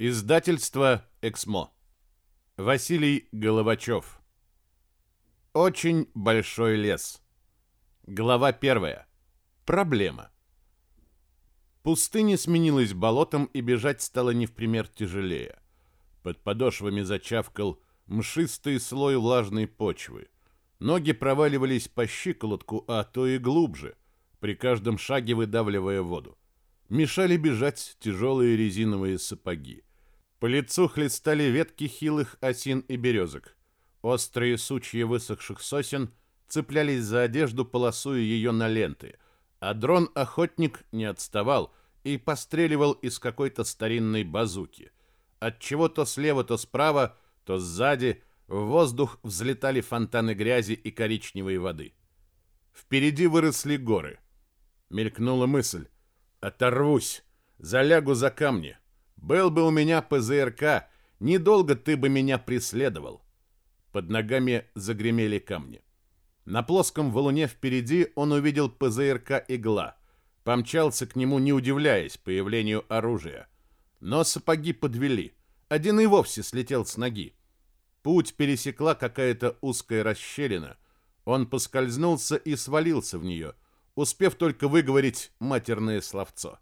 Издательство «Эксмо». Василий Головачев. Очень большой лес. Глава первая. Проблема. Пустыня сменилась болотом, и бежать стало не в пример тяжелее. Под подошвами зачавкал мшистый слой влажной почвы. Ноги проваливались по щиколотку, а то и глубже, при каждом шаге выдавливая воду. Мешали бежать тяжелые резиновые сапоги. По лицу хлестали ветки хилых осин и березок. Острые сучья высохших сосен цеплялись за одежду, полосуя ее на ленты, а дрон-охотник не отставал и постреливал из какой-то старинной базуки. От чего то слева, то справа, то сзади в воздух взлетали фонтаны грязи и коричневой воды. Впереди выросли горы. Мелькнула мысль. Оторвусь, залягу за камни. Был бы у меня ПЗРК, недолго ты бы меня преследовал. Под ногами загремели камни. На плоском валуне впереди он увидел ПЗРК «Игла». Помчался к нему, не удивляясь появлению оружия. Но сапоги подвели. Один и вовсе слетел с ноги. Путь пересекла какая-то узкая расщелина. Он поскользнулся и свалился в нее, успев только выговорить матерное словцо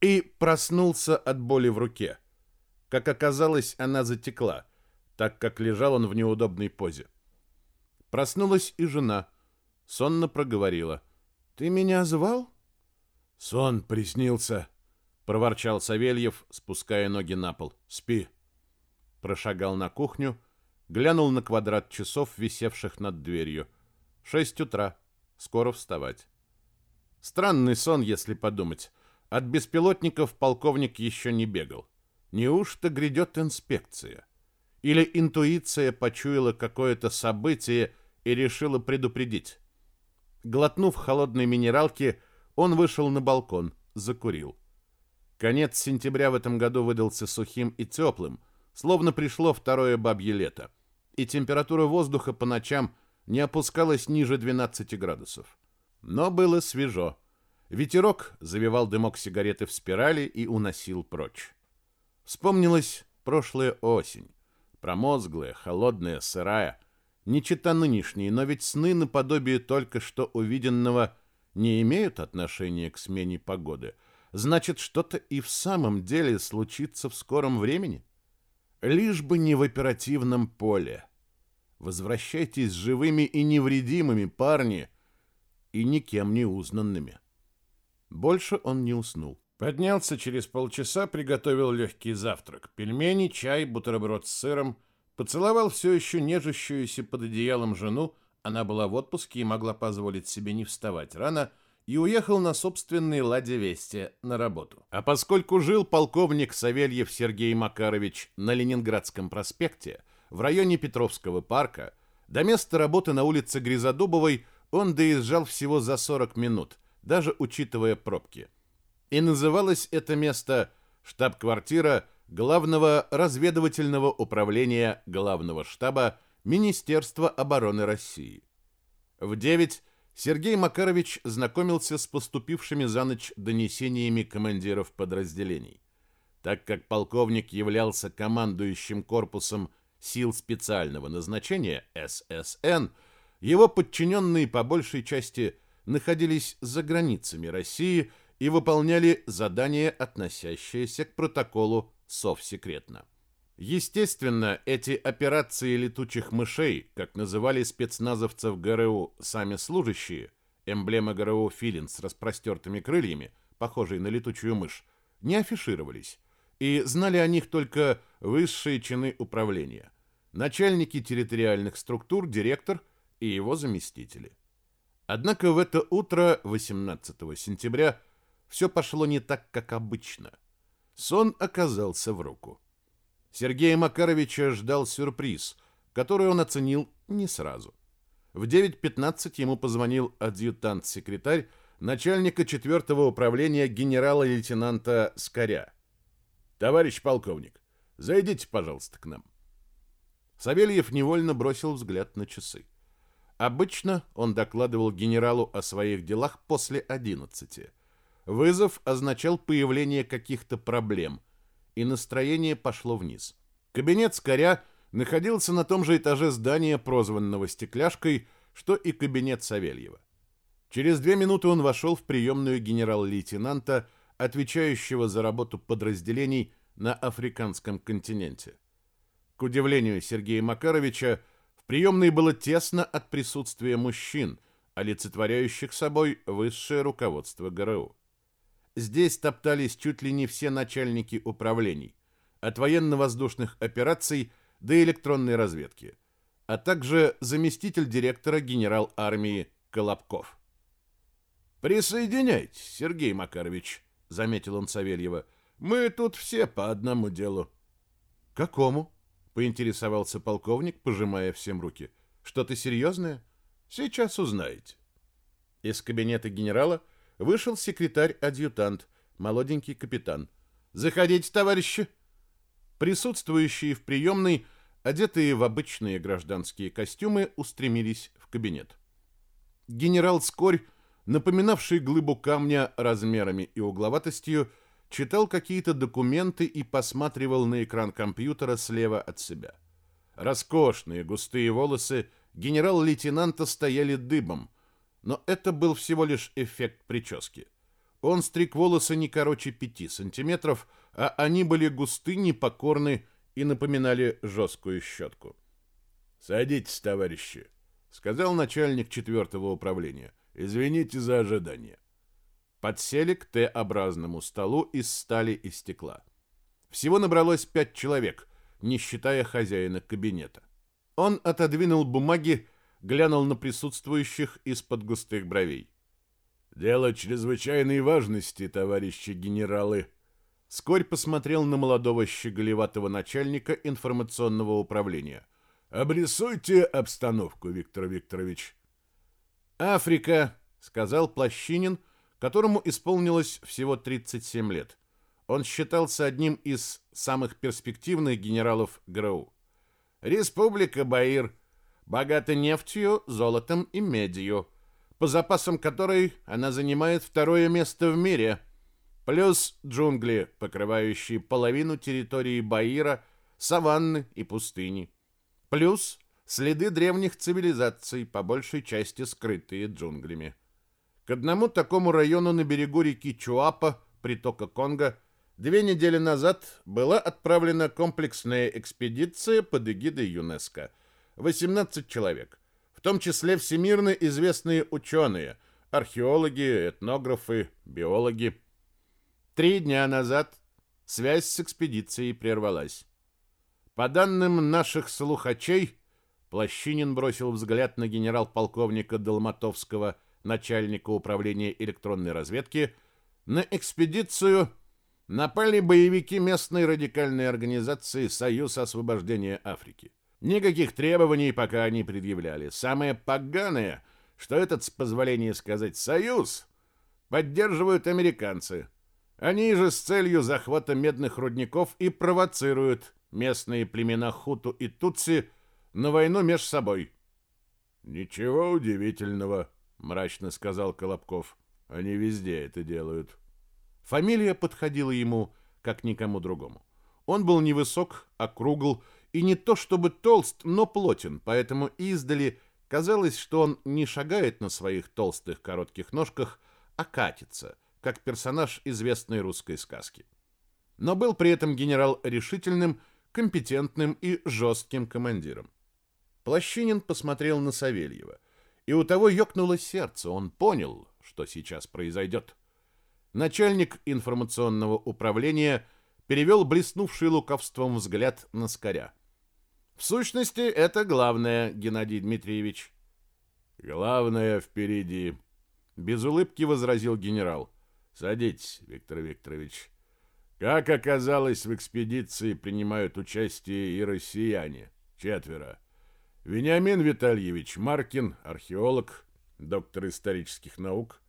и проснулся от боли в руке. Как оказалось, она затекла, так как лежал он в неудобной позе. Проснулась и жена. Сонно проговорила. «Ты меня звал?» «Сон приснился», — проворчал Савельев, спуская ноги на пол. «Спи». Прошагал на кухню, глянул на квадрат часов, висевших над дверью. Шесть утра. Скоро вставать. Странный сон, если подумать. От беспилотников полковник еще не бегал. Неужто грядет инспекция? Или интуиция почуяла какое-то событие и решила предупредить? Глотнув холодной минералки, он вышел на балкон, закурил. Конец сентября в этом году выдался сухим и теплым, словно пришло второе бабье лето, и температура воздуха по ночам не опускалась ниже 12 градусов. Но было свежо. Ветерок завивал дымок сигареты в спирали и уносил прочь. Вспомнилась прошлая осень. Промозглая, холодная, сырая. Не чита нынешней, но ведь сны наподобие только что увиденного не имеют отношения к смене погоды. Значит, что-то и в самом деле случится в скором времени? Лишь бы не в оперативном поле. Возвращайтесь живыми и невредимыми, парни, и никем не узнанными. Больше он не уснул. Поднялся через полчаса, приготовил легкий завтрак. Пельмени, чай, бутерброд с сыром. Поцеловал все еще нежащуюся под одеялом жену, она была в отпуске и могла позволить себе не вставать рано, и уехал на собственной ладе Вести на работу. А поскольку жил полковник Савельев Сергей Макарович на Ленинградском проспекте, в районе Петровского парка, до места работы на улице Гризодубовой он доезжал всего за 40 минут – даже учитывая пробки. И называлось это место штаб-квартира Главного разведывательного управления Главного штаба Министерства обороны России. В 9 Сергей Макарович знакомился с поступившими за ночь донесениями командиров подразделений. Так как полковник являлся командующим корпусом сил специального назначения ССН, его подчиненные по большей части – находились за границами России и выполняли задания, относящиеся к протоколу совсекретно. Естественно, эти операции летучих мышей, как называли спецназовцев ГРУ сами служащие, эмблема ГРУ филин с распростертыми крыльями, похожей на летучую мышь, не афишировались, и знали о них только высшие чины управления, начальники территориальных структур, директор и его заместители. Однако в это утро 18 сентября все пошло не так, как обычно. Сон оказался в руку. Сергея Макаровича ждал сюрприз, который он оценил не сразу. В 9.15 ему позвонил адъютант-секретарь начальника 4 управления генерала-лейтенанта Скоря. «Товарищ полковник, зайдите, пожалуйста, к нам». Савельев невольно бросил взгляд на часы. Обычно он докладывал генералу о своих делах после 11. Вызов означал появление каких-то проблем, и настроение пошло вниз. Кабинет Скоря находился на том же этаже здания, прозванного «Стекляшкой», что и кабинет Савельева. Через две минуты он вошел в приемную генерал-лейтенанта, отвечающего за работу подразделений на африканском континенте. К удивлению Сергея Макаровича, приемной было тесно от присутствия мужчин, олицетворяющих собой высшее руководство ГРУ. Здесь топтались чуть ли не все начальники управлений, от военно-воздушных операций до электронной разведки, а также заместитель директора генерал армии Колобков. «Присоединяйтесь, Сергей Макарович», — заметил он Савельева. «Мы тут все по одному делу». «Какому?» — поинтересовался полковник, пожимая всем руки. «Что-то серьезное? Сейчас узнаете». Из кабинета генерала вышел секретарь-адъютант, молоденький капитан. «Заходите, товарищи!» Присутствующие в приемной, одетые в обычные гражданские костюмы, устремились в кабинет. Генерал Скорь напоминавший глыбу камня размерами и угловатостью, читал какие-то документы и посматривал на экран компьютера слева от себя. Роскошные густые волосы генерал-лейтенанта стояли дыбом, но это был всего лишь эффект прически. Он стриг волосы не короче пяти сантиметров, а они были густы, непокорны и напоминали жесткую щетку. «Садитесь, товарищи», — сказал начальник четвертого управления. Извините за ожидание. Подсели к Т-образному столу из стали и стекла. Всего набралось пять человек, не считая хозяина кабинета. Он отодвинул бумаги, глянул на присутствующих из-под густых бровей. «Дело чрезвычайной важности, товарищи генералы». Скорь посмотрел на молодого щеголеватого начальника информационного управления. «Обрисуйте обстановку, Виктор Викторович». «Африка», — сказал Плащинин, которому исполнилось всего 37 лет. Он считался одним из самых перспективных генералов ГРУ. «Республика Баир, богата нефтью, золотом и медью, по запасам которой она занимает второе место в мире, плюс джунгли, покрывающие половину территории Баира, саванны и пустыни, плюс следы древних цивилизаций, по большей части скрытые джунглями. К одному такому району на берегу реки Чуапа, притока Конго, две недели назад была отправлена комплексная экспедиция под эгидой ЮНЕСКО. 18 человек, в том числе всемирно известные ученые, археологи, этнографы, биологи. Три дня назад связь с экспедицией прервалась. По данным наших слухачей, Плащинин бросил взгляд на генерал-полковника Долматовского, начальника управления электронной разведки. На экспедицию напали боевики местной радикальной организации «Союз освобождения Африки». Никаких требований пока не предъявляли. Самое поганое, что этот, с позволения сказать, «Союз» поддерживают американцы. Они же с целью захвата медных рудников и провоцируют местные племена Хуту и Тутси – на войну меж собой. Ничего удивительного, мрачно сказал Колобков. Они везде это делают. Фамилия подходила ему, как никому другому. Он был невысок, округл и не то чтобы толст, но плотен, поэтому издали казалось, что он не шагает на своих толстых коротких ножках, а катится, как персонаж известной русской сказки. Но был при этом генерал решительным, компетентным и жестким командиром. Плащинин посмотрел на Савельева, и у того ёкнуло сердце, он понял, что сейчас произойдет. Начальник информационного управления перевел блеснувший лукавством взгляд на Скоря. В сущности, это главное, Геннадий Дмитриевич. Главное впереди, без улыбки возразил генерал. Садитесь, Виктор Викторович. Как оказалось, в экспедиции принимают участие и россияне. Четверо. Вениамин Витальевич Маркин, археолог, доктор исторических наук,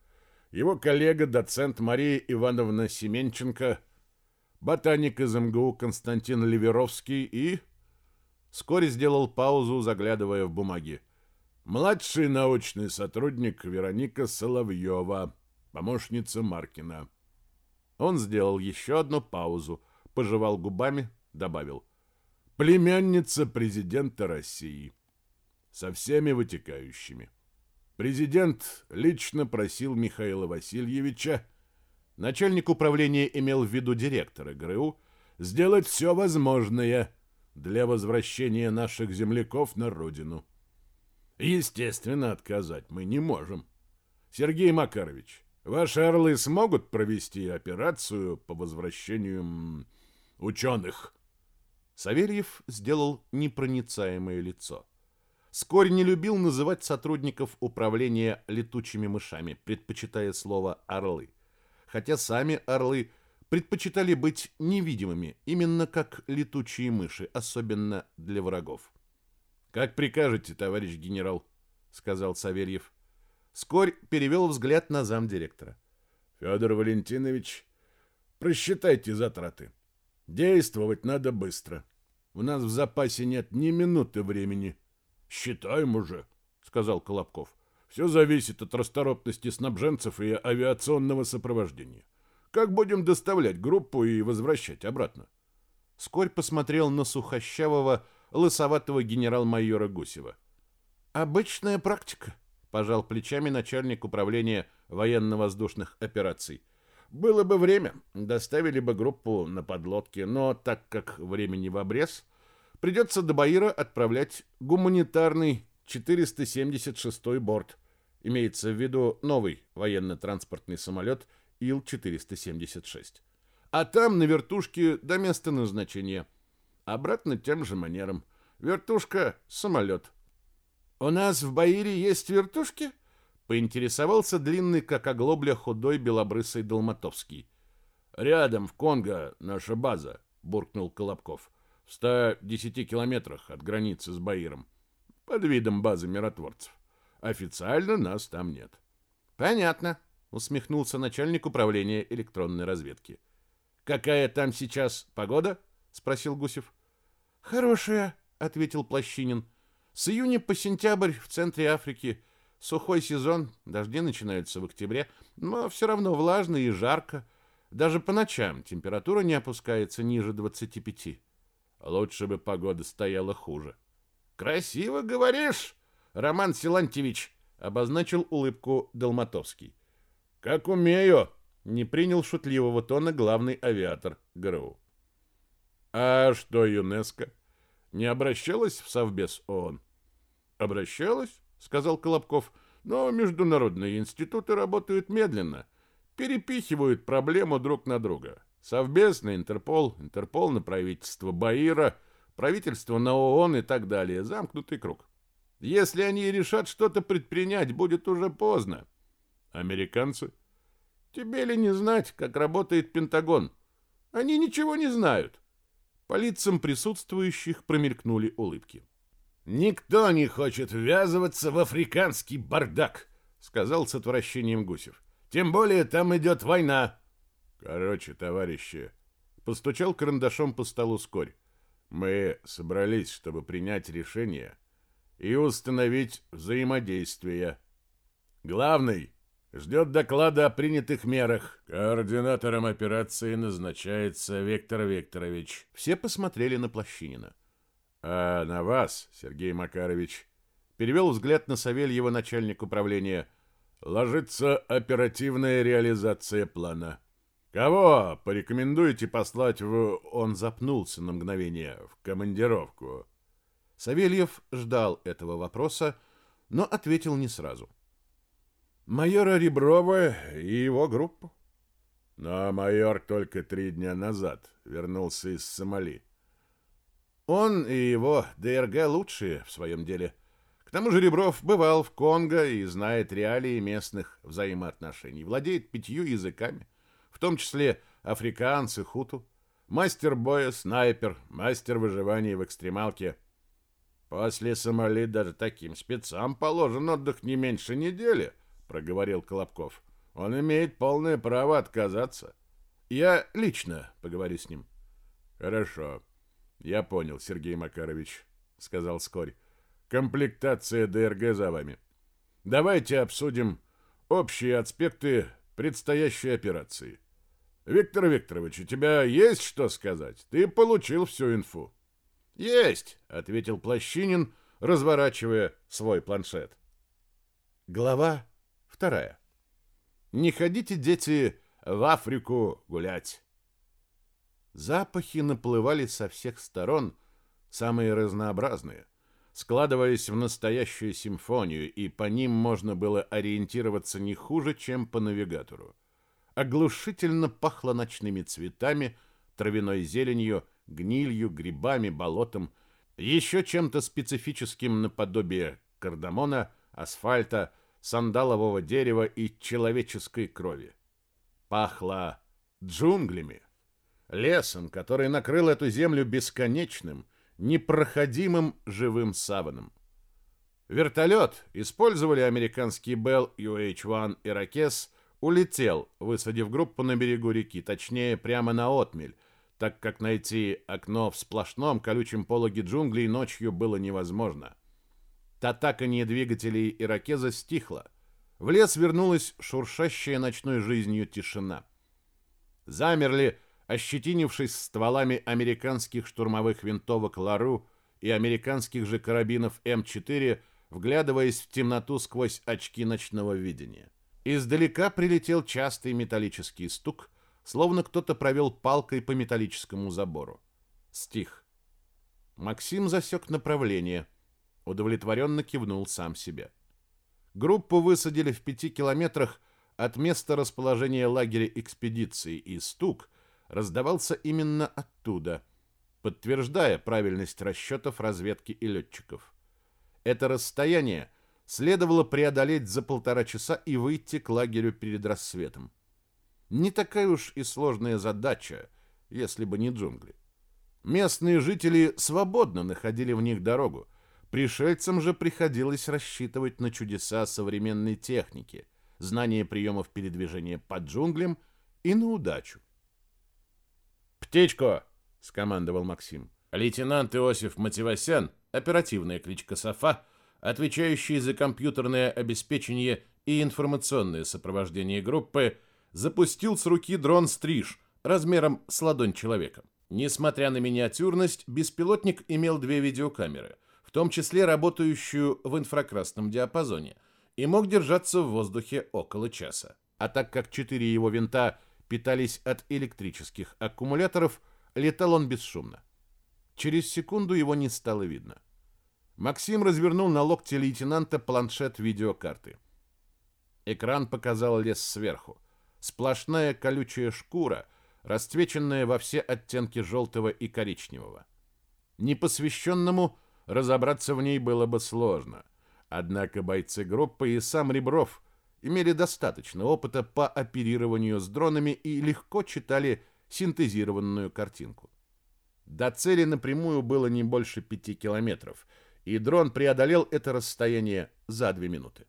его коллега, доцент Мария Ивановна Семенченко, ботаник из МГУ Константин Ливеровский и... Вскоре сделал паузу, заглядывая в бумаги. Младший научный сотрудник Вероника Соловьева, помощница Маркина. Он сделал еще одну паузу, пожевал губами, добавил. Племянница президента России. Со всеми вытекающими. Президент лично просил Михаила Васильевича, начальник управления имел в виду директора ГРУ, сделать все возможное для возвращения наших земляков на родину. Естественно, отказать мы не можем. Сергей Макарович, ваши орлы смогут провести операцию по возвращению ученых? Савельев сделал непроницаемое лицо. Скорь не любил называть сотрудников управления летучими мышами, предпочитая слово «орлы». Хотя сами орлы предпочитали быть невидимыми, именно как летучие мыши, особенно для врагов. «Как прикажете, товарищ генерал», — сказал Савельев. Скорь перевел взгляд на замдиректора. «Федор Валентинович, просчитайте затраты. Действовать надо быстро. У нас в запасе нет ни минуты времени». «Считаем уже», — сказал Колобков. «Все зависит от расторопности снабженцев и авиационного сопровождения. Как будем доставлять группу и возвращать обратно?» Скорь посмотрел на сухощавого, лысоватого генерал-майора Гусева. «Обычная практика», — пожал плечами начальник управления военно-воздушных операций. «Было бы время, доставили бы группу на подлодке, но так как времени в обрез, придется до Баира отправлять гуманитарный 476-й борт. Имеется в виду новый военно-транспортный самолет Ил-476. А там на вертушке до места назначения — Обратно тем же манером. Вертушка — самолет. «У нас в Баире есть вертушки?» — поинтересовался длинный, как оглобля, худой белобрысый Долматовский. «Рядом, в Конго, наша база», — буркнул Колобков. «В 110 километрах от границы с Баиром. Под видом базы миротворцев. Официально нас там нет». «Понятно», — усмехнулся начальник управления электронной разведки. «Какая там сейчас погода?» — спросил Гусев. «Хорошая», — ответил Плащинин. «С июня по сентябрь в центре Африки. Сухой сезон, дожди начинаются в октябре, но все равно влажно и жарко. Даже по ночам температура не опускается ниже 25. Лучше бы погода стояла хуже». «Красиво говоришь, Роман Силантьевич», — обозначил улыбку Долматовский. «Как умею», — не принял шутливого тона главный авиатор ГРУ. А что ЮНЕСКО? Не обращалась в Совбез ООН? Обращалась, сказал Колобков, но международные институты работают медленно, перепихивают проблему друг на друга. Совбез на Интерпол, Интерпол на правительство Баира, правительство на ООН и так далее. Замкнутый круг. Если они решат что-то предпринять, будет уже поздно. Американцы? Тебе ли не знать, как работает Пентагон? Они ничего не знают. По лицам присутствующих промелькнули улыбки. «Никто не хочет ввязываться в африканский бардак», — сказал с отвращением Гусев. «Тем более там идет война». «Короче, товарищи», — постучал карандашом по столу скорь, «мы собрались, чтобы принять решение и установить взаимодействие. Главный Ждет доклада о принятых мерах. Координатором операции назначается Виктор Викторович. Все посмотрели на Плащинина. А на вас, Сергей Макарович, перевел взгляд на Савельева начальник управления, ложится оперативная реализация плана. Кого порекомендуете послать в... Он запнулся на мгновение. В командировку. Савельев ждал этого вопроса, но ответил не сразу. — майора Реброва и его группу. Но майор только три дня назад вернулся из Сомали. Он и его ДРГ лучшие в своем деле. К тому же Ребров бывал в Конго и знает реалии местных взаимоотношений, владеет пятью языками, том числе африканцы, хуту, мастер боя, снайпер, мастер выживания в экстремалке. После Сомали даже таким спецам положен отдых не меньше недели — проговорил Колобков. Он имеет полное право отказаться. Я лично поговорю с ним. Хорошо. Я понял, Сергей Макарович, сказал Скорь. Комплектация ДРГ за вами. Давайте обсудим общие аспекты предстоящей операции. Виктор Викторович, у тебя есть что сказать? Ты получил всю инфу. Есть, ответил Плащинин, разворачивая свой планшет. Глава вторая. Не ходите, дети, в Африку гулять. Запахи наплывали со всех сторон, самые разнообразные, складываясь в настоящую симфонию, и по ним можно было ориентироваться не хуже, чем по навигатору. Оглушительно пахло ночными цветами, травяной зеленью, гнилью, грибами, болотом, еще чем-то специфическим наподобие кардамона, асфальта, сандалового дерева и человеческой крови. Пахло джунглями, лесом, который накрыл эту землю бесконечным, непроходимым живым саваном. Вертолет, использовали американский Bell UH-1 «Иракес», улетел, высадив группу на берегу реки, точнее, прямо на отмель, так как найти окно в сплошном колючем пологе джунглей ночью было невозможно. Татаканье двигателей «Иракеза» стихло. В лес вернулась шуршащая ночной жизнью тишина. Замерли ощетинившись стволами американских штурмовых винтовок «Лару» и американских же карабинов М4, вглядываясь в темноту сквозь очки ночного видения. Издалека прилетел частый металлический стук, словно кто-то провел палкой по металлическому забору. Стих. Максим засек направление, удовлетворенно кивнул сам себе. Группу высадили в пяти километрах от места расположения лагеря экспедиции, и стук — раздавался именно оттуда, подтверждая правильность расчетов разведки и летчиков. Это расстояние следовало преодолеть за полтора часа и выйти к лагерю перед рассветом. Не такая уж и сложная задача, если бы не джунгли. Местные жители свободно находили в них дорогу, пришельцам же приходилось рассчитывать на чудеса современной техники, знание приемов передвижения по джунглям и на удачу. «Птичку!» — скомандовал Максим. Лейтенант Иосиф Мативасян, оперативная кличка Софа, отвечающий за компьютерное обеспечение и информационное сопровождение группы, запустил с руки дрон «Стриж» размером с ладонь человека. Несмотря на миниатюрность, беспилотник имел две видеокамеры, в том числе работающую в инфракрасном диапазоне, и мог держаться в воздухе около часа. А так как четыре его винта – питались от электрических аккумуляторов, летал он бесшумно. Через секунду его не стало видно. Максим развернул на локте лейтенанта планшет видеокарты. Экран показал лес сверху. Сплошная колючая шкура, расцвеченная во все оттенки желтого и коричневого. Непосвященному разобраться в ней было бы сложно. Однако бойцы группы и сам Ребров имели достаточно опыта по оперированию с дронами и легко читали синтезированную картинку. До цели напрямую было не больше пяти километров, и дрон преодолел это расстояние за две минуты.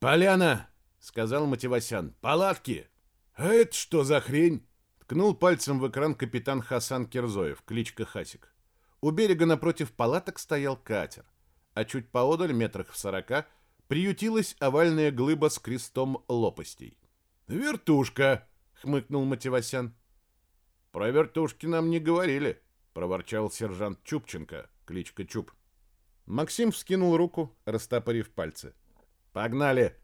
«Поляна!» — сказал Мативасян. «Палатки!» «А это что за хрень?» — ткнул пальцем в экран капитан Хасан Кирзоев, кличка Хасик. У берега напротив палаток стоял катер, а чуть поодаль, метрах в сорока, приютилась овальная глыба с крестом лопастей. «Вертушка!» — хмыкнул Мативасян. «Про вертушки нам не говорили», — проворчал сержант Чупченко, кличка Чуп. Максим вскинул руку, растопырив пальцы. «Погнали!»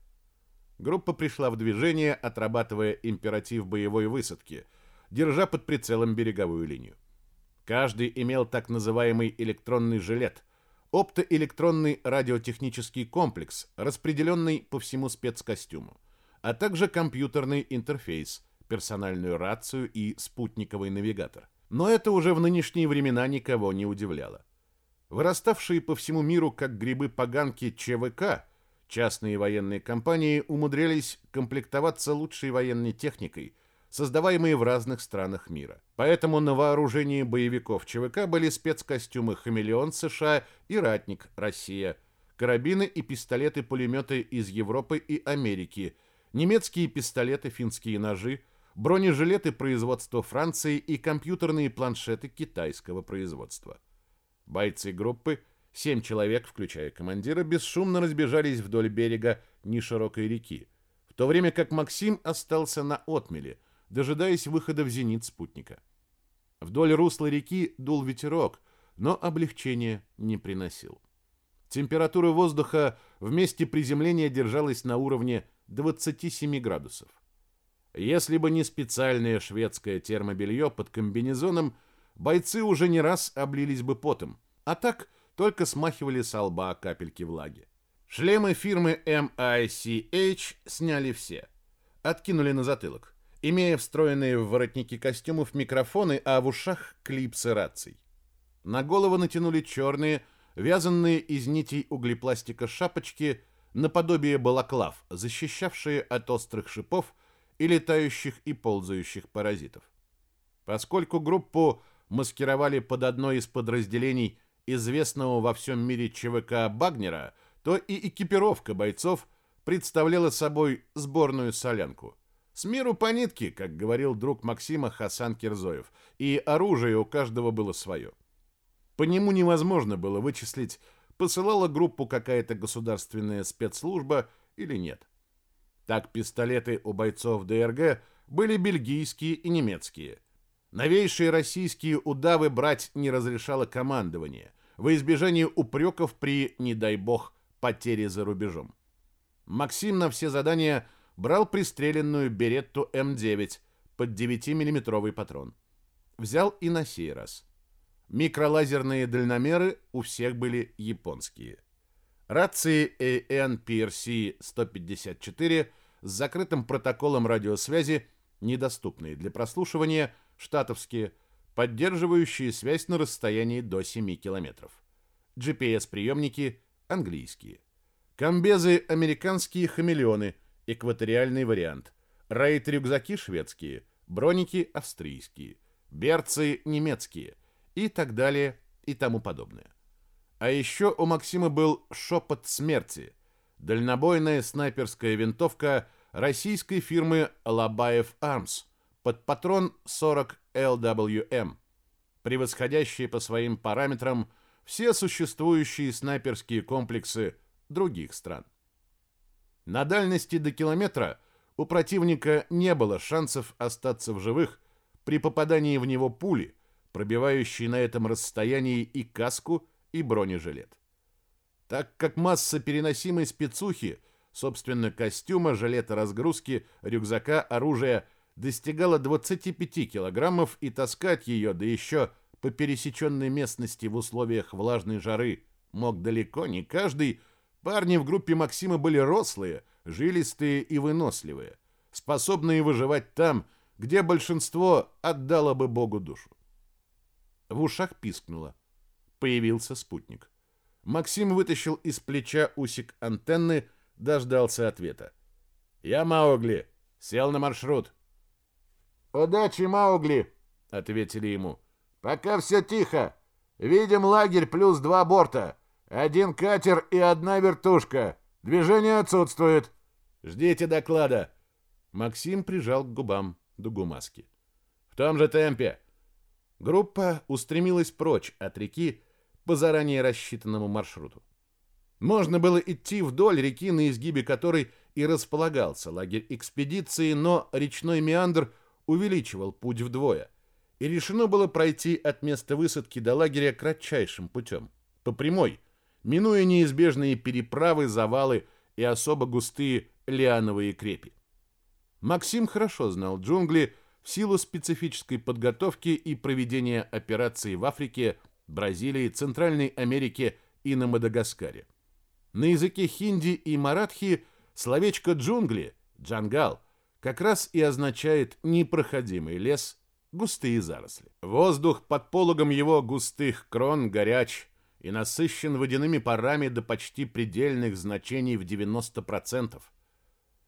Группа пришла в движение, отрабатывая императив боевой высадки, держа под прицелом береговую линию. Каждый имел так называемый электронный жилет — оптоэлектронный радиотехнический комплекс, распределенный по всему спецкостюму, а также компьютерный интерфейс, персональную рацию и спутниковый навигатор. Но это уже в нынешние времена никого не удивляло. Выраставшие по всему миру как грибы-поганки ЧВК, частные военные компании умудрялись комплектоваться лучшей военной техникой – создаваемые в разных странах мира. Поэтому на вооружении боевиков ЧВК были спецкостюмы «Хамелеон» США и «Ратник» Россия, карабины и пистолеты-пулеметы из Европы и Америки, немецкие пистолеты, финские ножи, бронежилеты производства Франции и компьютерные планшеты китайского производства. Бойцы группы, семь человек, включая командира, бесшумно разбежались вдоль берега неширокой реки, в то время как Максим остался на отмеле – дожидаясь выхода в зенит спутника. Вдоль русла реки дул ветерок, но облегчения не приносил. Температура воздуха в месте приземления держалась на уровне 27 градусов. Если бы не специальное шведское термобелье под комбинезоном, бойцы уже не раз облились бы потом, а так только смахивали с лба капельки влаги. Шлемы фирмы MICH сняли все. Откинули на затылок, имея встроенные в воротники костюмов микрофоны, а в ушах клипсы раций. На голову натянули черные, вязанные из нитей углепластика шапочки, наподобие балаклав, защищавшие от острых шипов и летающих и ползающих паразитов. Поскольку группу маскировали под одно из подразделений известного во всем мире ЧВК Багнера, то и экипировка бойцов представляла собой сборную солянку. С миру по нитке, как говорил друг Максима Хасан Кирзоев, и оружие у каждого было свое. По нему невозможно было вычислить, посылала группу какая-то государственная спецслужба или нет. Так пистолеты у бойцов ДРГ были бельгийские и немецкие. Новейшие российские удавы брать не разрешало командование, во избежание упреков при, не дай бог, потере за рубежом. Максим на все задания брал пристреленную Беретту М9 под 9-миллиметровый патрон. Взял и на сей раз. Микролазерные дальномеры у всех были японские. Рации AN-PRC-154 с закрытым протоколом радиосвязи, недоступные для прослушивания, штатовские, поддерживающие связь на расстоянии до 7 километров. GPS-приемники английские. Комбезы американские хамелеоны, экваториальный вариант. Рейд-рюкзаки шведские, броники австрийские, берцы немецкие и так далее и тому подобное. А еще у Максима был шепот смерти. Дальнобойная снайперская винтовка российской фирмы Лабаев Армс под патрон 40 LWM, превосходящие по своим параметрам все существующие снайперские комплексы других стран. На дальности до километра у противника не было шансов остаться в живых при попадании в него пули, пробивающей на этом расстоянии и каску, и бронежилет. Так как масса переносимой спецухи, собственно, костюма, жилета разгрузки, рюкзака, оружия, достигала 25 килограммов, и таскать ее, да еще по пересеченной местности в условиях влажной жары, мог далеко не каждый, парни в группе Максима были рослые, жилистые и выносливые, способные выживать там, где большинство отдало бы Богу душу. В ушах пискнуло. Появился спутник. Максим вытащил из плеча усик антенны, дождался ответа. «Я Маугли. Сел на маршрут». «Удачи, Маугли!» — ответили ему. «Пока все тихо. Видим лагерь плюс два борта. Один катер и одна вертушка. Движение отсутствует. Ждите доклада». Максим прижал к губам дугу маски. «В том же темпе». Группа устремилась прочь от реки, по заранее рассчитанному маршруту. Можно было идти вдоль реки, на изгибе которой и располагался лагерь экспедиции, но речной меандр увеличивал путь вдвое, и решено было пройти от места высадки до лагеря кратчайшим путем, по прямой, минуя неизбежные переправы, завалы и особо густые лиановые крепи. Максим хорошо знал джунгли в силу специфической подготовки и проведения операций в Африке Бразилии, Центральной Америке и на Мадагаскаре. На языке хинди и маратхи словечко «джунгли» – «джангал» как раз и означает непроходимый лес, густые заросли. Воздух под пологом его густых крон горяч и насыщен водяными парами до почти предельных значений в 90%.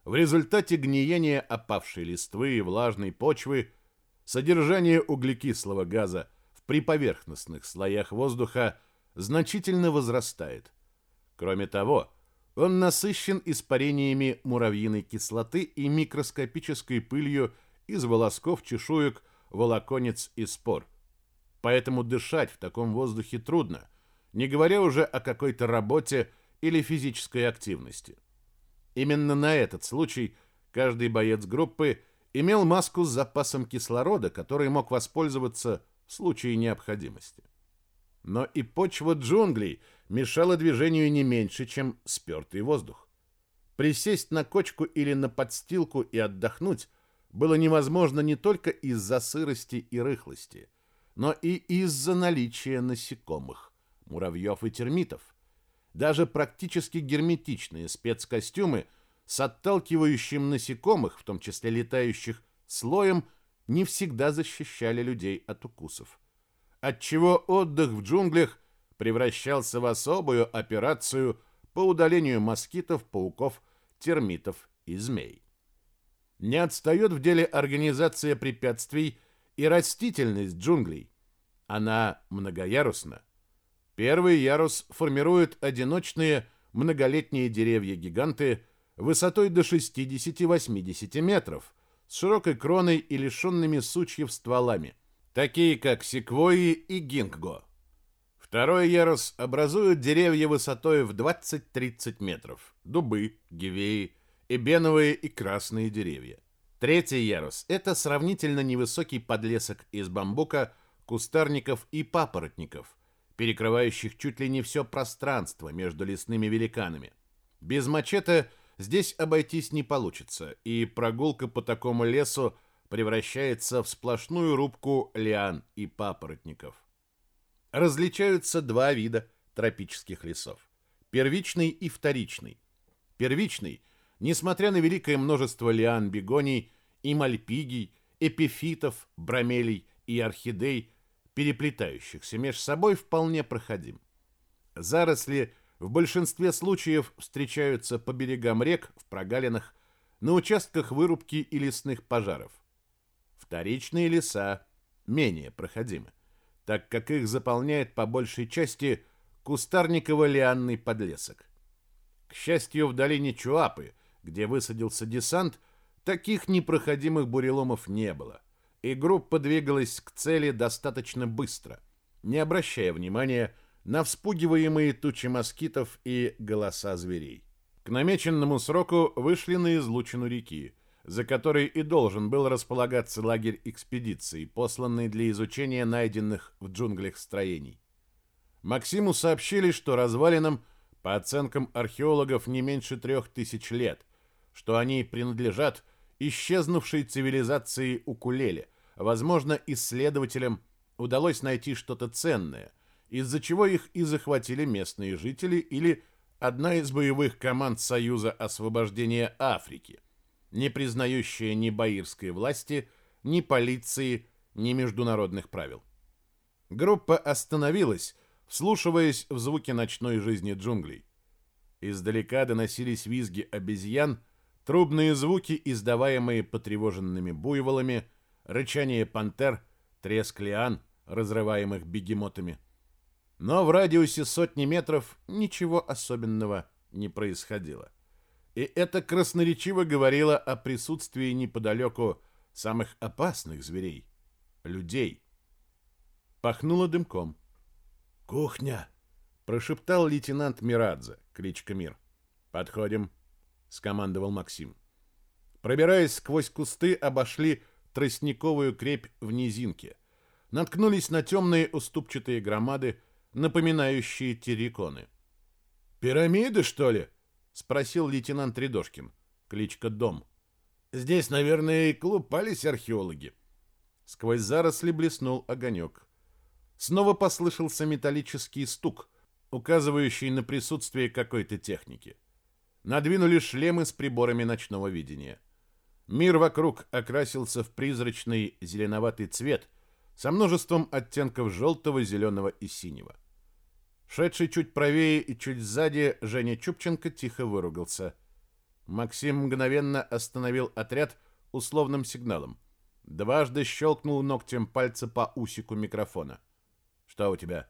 В результате гниения опавшей листвы и влажной почвы содержание углекислого газа при поверхностных слоях воздуха значительно возрастает. Кроме того, он насыщен испарениями муравьиной кислоты и микроскопической пылью из волосков, чешуек, волоконец и спор. Поэтому дышать в таком воздухе трудно, не говоря уже о какой-то работе или физической активности. Именно на этот случай каждый боец группы имел маску с запасом кислорода, который мог воспользоваться в случае необходимости. Но и почва джунглей мешала движению не меньше, чем спертый воздух. Присесть на кочку или на подстилку и отдохнуть было невозможно не только из-за сырости и рыхлости, но и из-за наличия насекомых, муравьев и термитов. Даже практически герметичные спецкостюмы с отталкивающим насекомых, в том числе летающих, слоем, не всегда защищали людей от укусов. Отчего отдых в джунглях превращался в особую операцию по удалению москитов, пауков, термитов и змей. Не отстает в деле организация препятствий и растительность джунглей. Она многоярусна. Первый ярус формирует одиночные многолетние деревья-гиганты высотой до 60-80 метров, с широкой кроной и лишенными сучьев стволами, такие как секвойи и гингго. Второй ярус образуют деревья высотой в 20-30 метров, дубы, гивеи, эбеновые и красные деревья. Третий ярус – это сравнительно невысокий подлесок из бамбука, кустарников и папоротников, перекрывающих чуть ли не все пространство между лесными великанами. Без мачете здесь обойтись не получится, и прогулка по такому лесу превращается в сплошную рубку лиан и папоротников. Различаются два вида тропических лесов – первичный и вторичный. Первичный – несмотря на великое множество лиан бегоний и мальпигий, эпифитов, бромелей и орхидей, переплетающихся между собой, вполне проходим. Заросли в большинстве случаев встречаются по берегам рек, в прогалинах, на участках вырубки и лесных пожаров. Вторичные леса менее проходимы, так как их заполняет по большей части кустарниково-лианный подлесок. К счастью, в долине Чуапы – где высадился десант, таких непроходимых буреломов не было, и группа двигалась к цели достаточно быстро, не обращая внимания на вспугиваемые тучи москитов и голоса зверей. К намеченному сроку вышли на излучину реки, за которой и должен был располагаться лагерь экспедиции, посланный для изучения найденных в джунглях строений. Максиму сообщили, что развалинам, по оценкам археологов, не меньше трех тысяч лет – что они принадлежат исчезнувшей цивилизации Укулеле. Возможно, исследователям удалось найти что-то ценное, из-за чего их и захватили местные жители или одна из боевых команд Союза освобождения Африки, не признающая ни баирской власти, ни полиции, ни международных правил. Группа остановилась, вслушиваясь в звуки ночной жизни джунглей. Издалека доносились визги обезьян, Трубные звуки, издаваемые потревоженными буйволами, рычание пантер, треск лиан, разрываемых бегемотами. Но в радиусе сотни метров ничего особенного не происходило. И это красноречиво говорило о присутствии неподалеку самых опасных зверей — людей. Пахнуло дымком. «Кухня!» — прошептал лейтенант Мирадзе, кличка Мир. «Подходим», — скомандовал Максим. Пробираясь сквозь кусты, обошли тростниковую крепь в низинке. Наткнулись на темные уступчатые громады, напоминающие терриконы. «Пирамиды, что ли?» — спросил лейтенант Рядошкин. Кличка Дом. «Здесь, наверное, и клупались археологи». Сквозь заросли блеснул огонек. Снова послышался металлический стук, указывающий на присутствие какой-то техники надвинули шлемы с приборами ночного видения. Мир вокруг окрасился в призрачный зеленоватый цвет со множеством оттенков желтого, зеленого и синего. Шедший чуть правее и чуть сзади Женя Чупченко тихо выругался. Максим мгновенно остановил отряд условным сигналом. Дважды щелкнул ногтем пальца по усику микрофона. «Что у тебя?»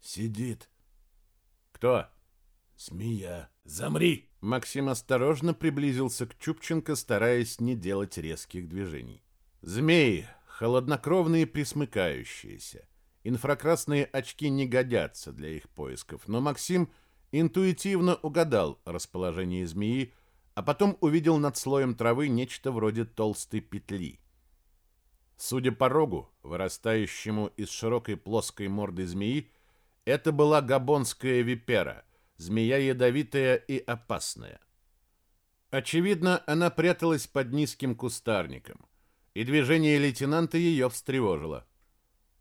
«Сидит». «Кто?» «Змея». «Замри!» Максим осторожно приблизился к Чупченко, стараясь не делать резких движений. Змеи, холоднокровные присмыкающиеся. Инфракрасные очки не годятся для их поисков, но Максим интуитивно угадал расположение змеи, а потом увидел над слоем травы нечто вроде толстой петли. Судя по рогу, вырастающему из широкой плоской морды змеи, это была габонская випера, змея ядовитая и опасная. Очевидно, она пряталась под низким кустарником, и движение лейтенанта ее встревожило.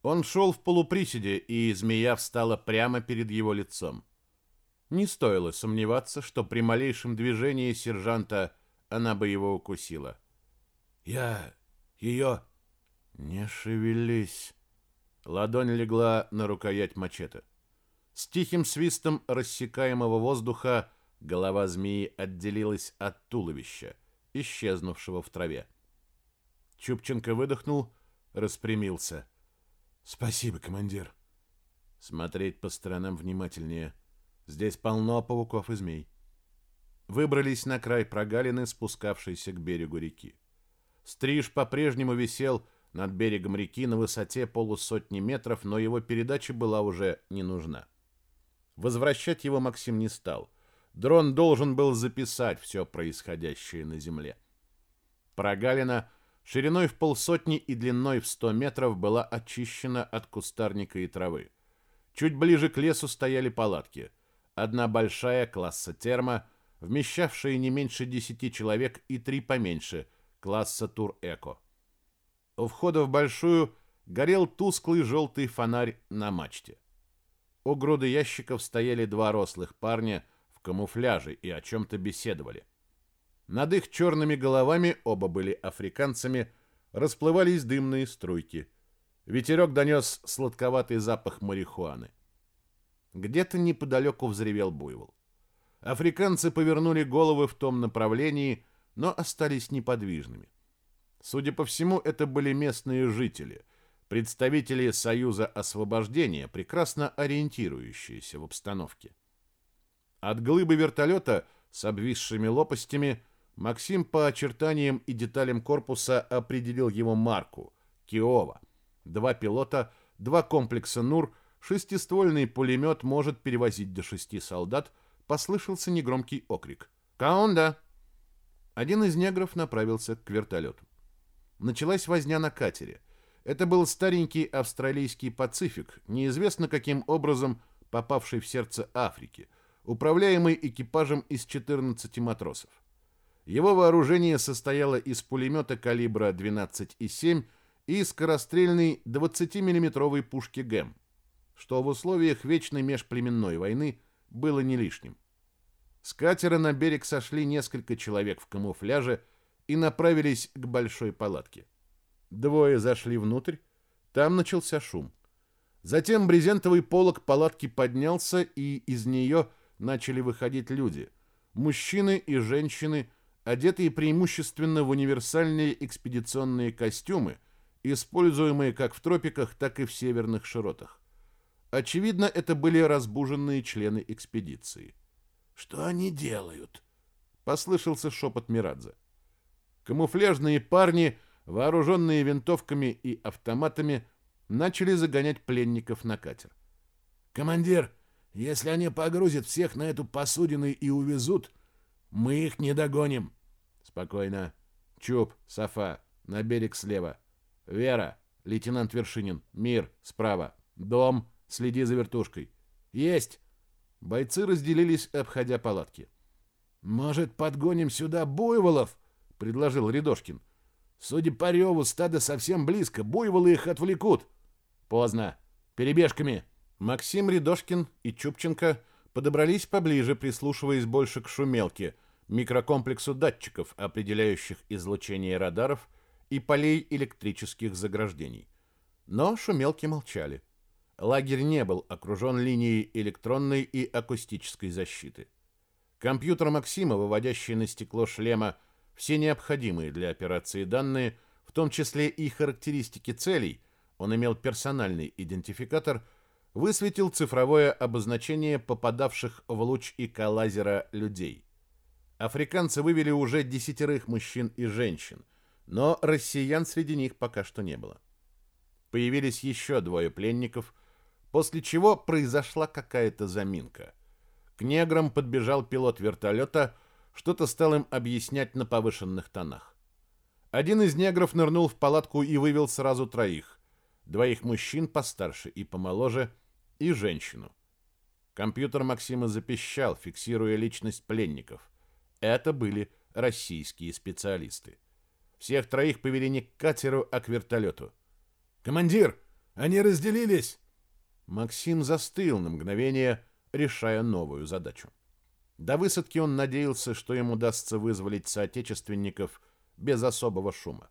Он шел в полуприседе, и змея встала прямо перед его лицом. Не стоило сомневаться, что при малейшем движении сержанта она бы его укусила. «Я ее...» «Не шевелись!» Ладонь легла на рукоять мачете. С тихим свистом рассекаемого воздуха голова змеи отделилась от туловища, исчезнувшего в траве. Чупченко выдохнул, распрямился. «Спасибо, командир». Смотреть по сторонам внимательнее. Здесь полно пауков и змей. Выбрались на край прогалины, спускавшейся к берегу реки. Стриж по-прежнему висел над берегом реки на высоте полусотни метров, но его передача была уже не нужна. Возвращать его Максим не стал. Дрон должен был записать все происходящее на земле. Прогалина шириной в полсотни и длиной в сто метров была очищена от кустарника и травы. Чуть ближе к лесу стояли палатки. Одна большая, класса термо, вмещавшая не меньше десяти человек, и три поменьше, класса тур-эко. У входа в большую горел тусклый желтый фонарь на мачте. У груды ящиков стояли два рослых парня в камуфляже и о чем-то беседовали. Над их черными головами, оба были африканцами, расплывались дымные струйки. Ветерок донес сладковатый запах марихуаны. Где-то неподалеку взревел буйвол. Африканцы повернули головы в том направлении, но остались неподвижными. Судя по всему, это были местные жители, представители Союза освобождения, прекрасно ориентирующиеся в обстановке. От глыбы вертолета с обвисшими лопастями Максим по очертаниям и деталям корпуса определил его марку – Киова. Два пилота, два комплекса НУР, шестиствольный пулемет может перевозить до шести солдат, послышался негромкий окрик. «Каунда!» Один из негров направился к вертолету. Началась возня на катере – это был старенький австралийский «Пацифик», неизвестно каким образом попавший в сердце Африки, управляемый экипажем из 14 матросов. Его вооружение состояло из пулемета калибра 12,7 и скорострельной 20-миллиметровой пушки ГЭМ, что в условиях вечной межплеменной войны было не лишним. С катера на берег сошли несколько человек в камуфляже и направились к большой палатке. Двое зашли внутрь. Там начался шум. Затем брезентовый полог палатки поднялся, и из нее начали выходить люди. Мужчины и женщины, одетые преимущественно в универсальные экспедиционные костюмы, используемые как в тропиках, так и в северных широтах. Очевидно, это были разбуженные члены экспедиции. «Что они делают?» — послышался шепот Мирадзе. Камуфляжные парни — вооруженные винтовками и автоматами, начали загонять пленников на катер. «Командир, если они погрузят всех на эту посудину и увезут, мы их не догоним». «Спокойно. Чуб, Софа, на берег слева. Вера, лейтенант Вершинин, Мир, справа. Дом, следи за вертушкой». «Есть!» Бойцы разделились, обходя палатки. «Может, подгоним сюда буйволов?» — предложил Рядошкин. Судя по реву, стадо совсем близко. Буйволы их отвлекут. Поздно. Перебежками. Максим Рядошкин и Чупченко подобрались поближе, прислушиваясь больше к шумелке, микрокомплексу датчиков, определяющих излучение радаров и полей электрических заграждений. Но шумелки молчали. Лагерь не был окружен линией электронной и акустической защиты. Компьютер Максима, выводящий на стекло шлема все необходимые для операции данные, в том числе и характеристики целей, он имел персональный идентификатор, высветил цифровое обозначение попадавших в луч ИК лазера людей. Африканцы вывели уже десятерых мужчин и женщин, но россиян среди них пока что не было. Появились еще двое пленников, после чего произошла какая-то заминка. К неграм подбежал пилот вертолета, что-то стал им объяснять на повышенных тонах. Один из негров нырнул в палатку и вывел сразу троих. Двоих мужчин постарше и помоложе, и женщину. Компьютер Максима запищал, фиксируя личность пленников. Это были российские специалисты. Всех троих повели не к катеру, а к вертолету. «Командир, они разделились!» Максим застыл на мгновение, решая новую задачу. До высадки он надеялся, что ему удастся вызволить соотечественников без особого шума.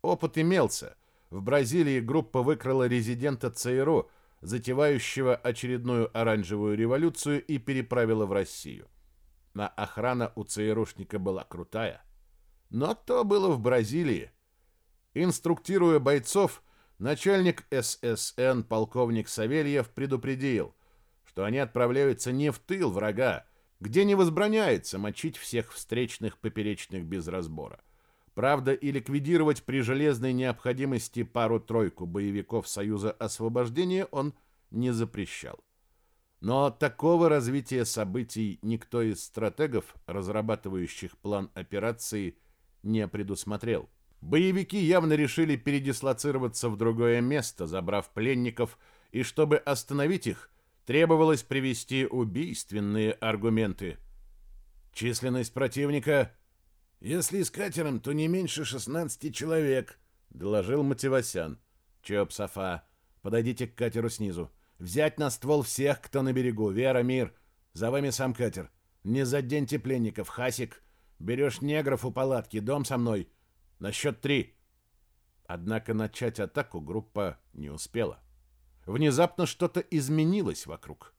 Опыт имелся. В Бразилии группа выкрала резидента ЦРУ, затевающего очередную оранжевую революцию, и переправила в Россию. На охрана у ЦРУшника была крутая. Но то было в Бразилии. Инструктируя бойцов, начальник ССН полковник Савельев предупредил, что они отправляются не в тыл врага, где не возбраняется мочить всех встречных поперечных без разбора. Правда, и ликвидировать при железной необходимости пару-тройку боевиков Союза освобождения он не запрещал. Но такого развития событий никто из стратегов, разрабатывающих план операции, не предусмотрел. Боевики явно решили передислоцироваться в другое место, забрав пленников, и чтобы остановить их, требовалось привести убийственные аргументы. Численность противника «Если с катером, то не меньше 16 человек», — доложил Мативасян. «Чоп, Софа, подойдите к катеру снизу. Взять на ствол всех, кто на берегу. Вера, Мир, за вами сам катер. Не заденьте пленников. Хасик, берешь негров у палатки. Дом со мной. На счет три». Однако начать атаку группа не успела. Внезапно что-то изменилось вокруг.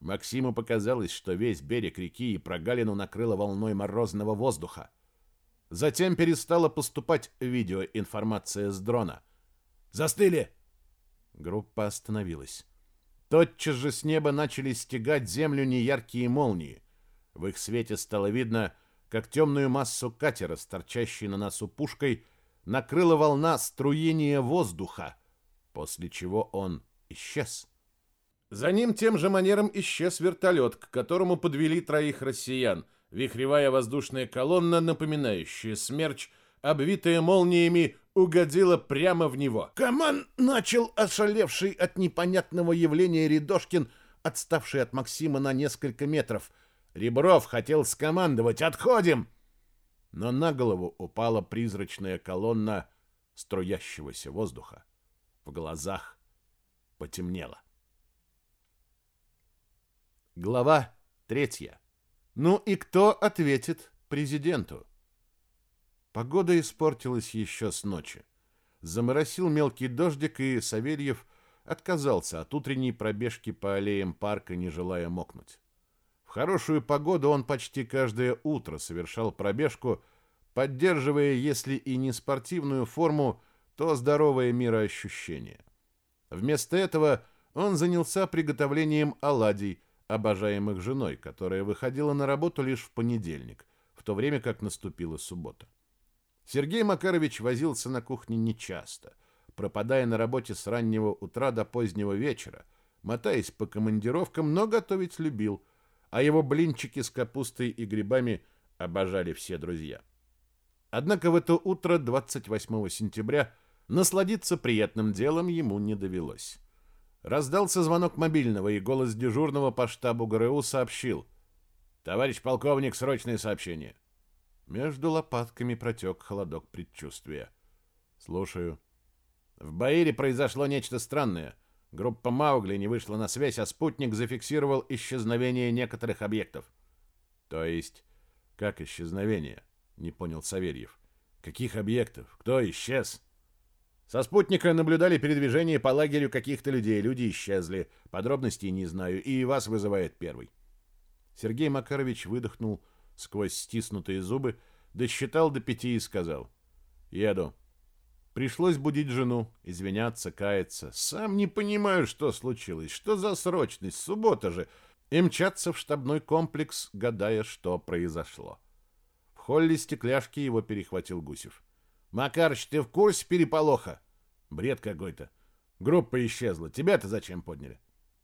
Максиму показалось, что весь берег реки и прогалину накрыло волной морозного воздуха. Затем перестала поступать видеоинформация с дрона. «Застыли!» Группа остановилась. Тотчас же с неба начали стегать землю неяркие молнии. В их свете стало видно, как темную массу катера, с торчащей на носу пушкой, накрыла волна струения воздуха, после чего он исчез. За ним тем же манером исчез вертолет, к которому подвели троих россиян — Вихревая воздушная колонна, напоминающая смерч, обвитая молниями, угодила прямо в него. «Коман!» — начал ошалевший от непонятного явления Рядошкин, отставший от Максима на несколько метров. Ребров хотел скомандовать «Отходим!» Но на голову упала призрачная колонна струящегося воздуха. В глазах потемнело. Глава третья. Ну и кто ответит президенту? Погода испортилась еще с ночи. Заморосил мелкий дождик, и Савельев отказался от утренней пробежки по аллеям парка, не желая мокнуть. В хорошую погоду он почти каждое утро совершал пробежку, поддерживая, если и не спортивную форму, то здоровое мироощущение. Вместо этого он занялся приготовлением оладий, обожаемых женой, которая выходила на работу лишь в понедельник, в то время как наступила суббота. Сергей Макарович возился на кухне нечасто, пропадая на работе с раннего утра до позднего вечера, мотаясь по командировкам, но готовить любил, а его блинчики с капустой и грибами обожали все друзья. Однако в это утро 28 сентября насладиться приятным делом ему не довелось. Раздался звонок мобильного, и голос дежурного по штабу ГРУ сообщил. «Товарищ полковник, срочное сообщение». Между лопатками протек холодок предчувствия. «Слушаю». В Баире произошло нечто странное. Группа Маугли не вышла на связь, а спутник зафиксировал исчезновение некоторых объектов. То есть, как исчезновение? Не понял Савельев. Каких объектов? Кто исчез? Со спутника наблюдали передвижение по лагерю каких-то людей. Люди исчезли. Подробностей не знаю. И вас вызывает первый. Сергей Макарович выдохнул сквозь стиснутые зубы, досчитал до пяти и сказал. «Еду». Пришлось будить жену, извиняться, каяться. Сам не понимаю, что случилось. Что за срочность? Суббота же. И мчаться в штабной комплекс, гадая, что произошло. В холле стекляшки его перехватил Гусев. Макарыч, ты в курсе переполоха? Бред какой-то. Группа исчезла. Тебя-то зачем подняли?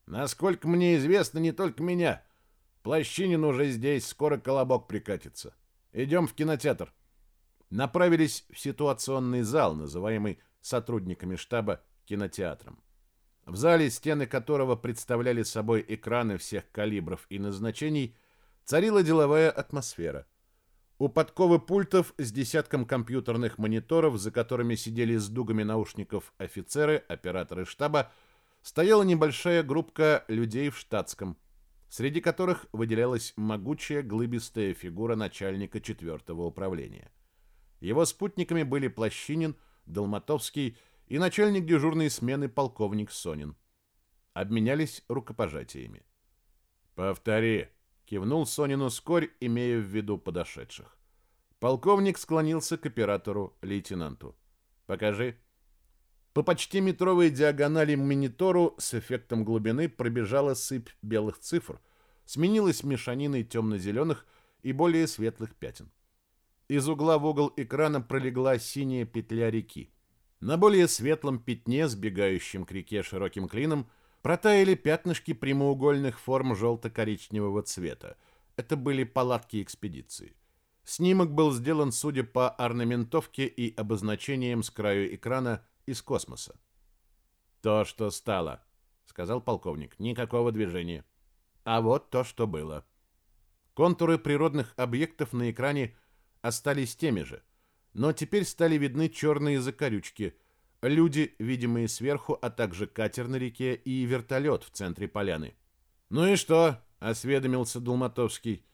Насколько мне известно, не только меня. Плащинин уже здесь, скоро колобок прикатится. Идем в кинотеатр. Направились в ситуационный зал, называемый сотрудниками штаба кинотеатром. В зале, стены которого представляли собой экраны всех калибров и назначений, царила деловая атмосфера. У подковы пультов с десятком компьютерных мониторов, за которыми сидели с дугами наушников офицеры, операторы штаба, стояла небольшая группка людей в штатском, среди которых выделялась могучая глыбистая фигура начальника четвертого управления. Его спутниками были Плащинин, Долматовский и начальник дежурной смены полковник Сонин. Обменялись рукопожатиями. «Повтори», — кивнул Сонину Скорь, имея в виду подошедших. Полковник склонился к оператору-лейтенанту. «Покажи». По почти метровой диагонали монитору с эффектом глубины пробежала сыпь белых цифр, сменилась мешаниной темно-зеленых и более светлых пятен. Из угла в угол экрана пролегла синяя петля реки. На более светлом пятне, сбегающем к реке широким клином, протаяли пятнышки прямоугольных форм желто-коричневого цвета. Это были палатки экспедиции. Снимок был сделан, судя по орнаментовке и обозначениям с краю экрана, из космоса. «То, что стало», — сказал полковник. «Никакого движения». А вот то, что было. Контуры природных объектов на экране остались теми же, но теперь стали видны черные закорючки, люди, видимые сверху, а также катер на реке и вертолет в центре поляны. «Ну и что?» — осведомился Долматовский.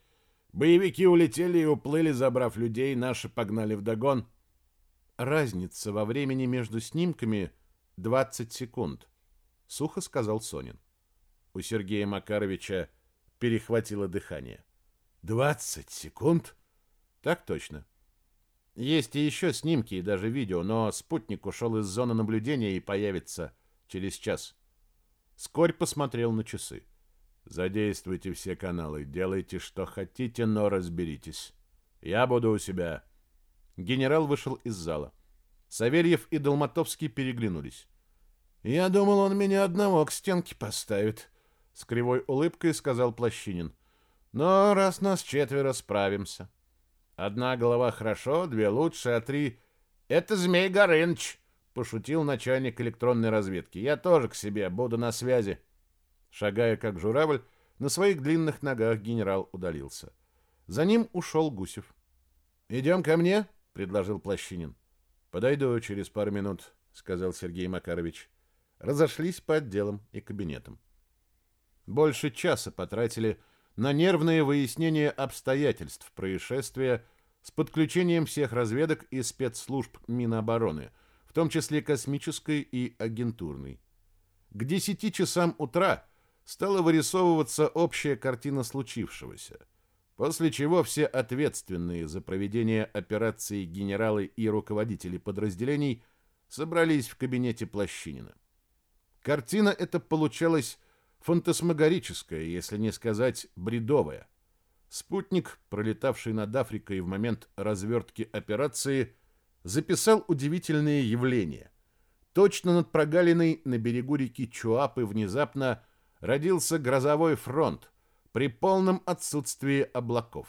«Боевики улетели и уплыли, забрав людей, наши погнали вдогон». Разница во времени между снимками 20 секунд, сухо сказал Сонин. У Сергея Макаровича перехватило дыхание. 20 секунд? Так точно. Есть и еще снимки и даже видео, но спутник ушел из зоны наблюдения и появится через час. Скорь посмотрел на часы. Задействуйте все каналы, делайте что хотите, но разберитесь. Я буду у себя. Генерал вышел из зала. Савельев и Долматовский переглянулись. «Я думал, он меня одного к стенке поставит», — с кривой улыбкой сказал Плащинин. «Но раз нас четверо, справимся. Одна голова хорошо, две лучше, а три...» «Это Змей Горыныч», — пошутил начальник электронной разведки. «Я тоже к себе, буду на связи». Шагая как журавль, на своих длинных ногах генерал удалился. За ним ушел Гусев. «Идем ко мне?» — предложил Плащинин. «Подойду через пару минут», — сказал Сергей Макарович. Разошлись по отделам и кабинетам. Больше часа потратили на нервное выяснение обстоятельств происшествия с подключением всех разведок и спецслужб Минобороны, в том числе космической и агентурной. К 10 часам утра стала вырисовываться общая картина случившегося — После чего все ответственные за проведение операции генералы и руководители подразделений собрались в кабинете Плащинина. Картина эта получалась фантасмагорическая, если не сказать бредовая. Спутник, пролетавший над Африкой в момент развертки операции, записал удивительные явления. Точно над прогалиной на берегу реки Чуапы внезапно родился грозовой фронт, при полном отсутствии облаков.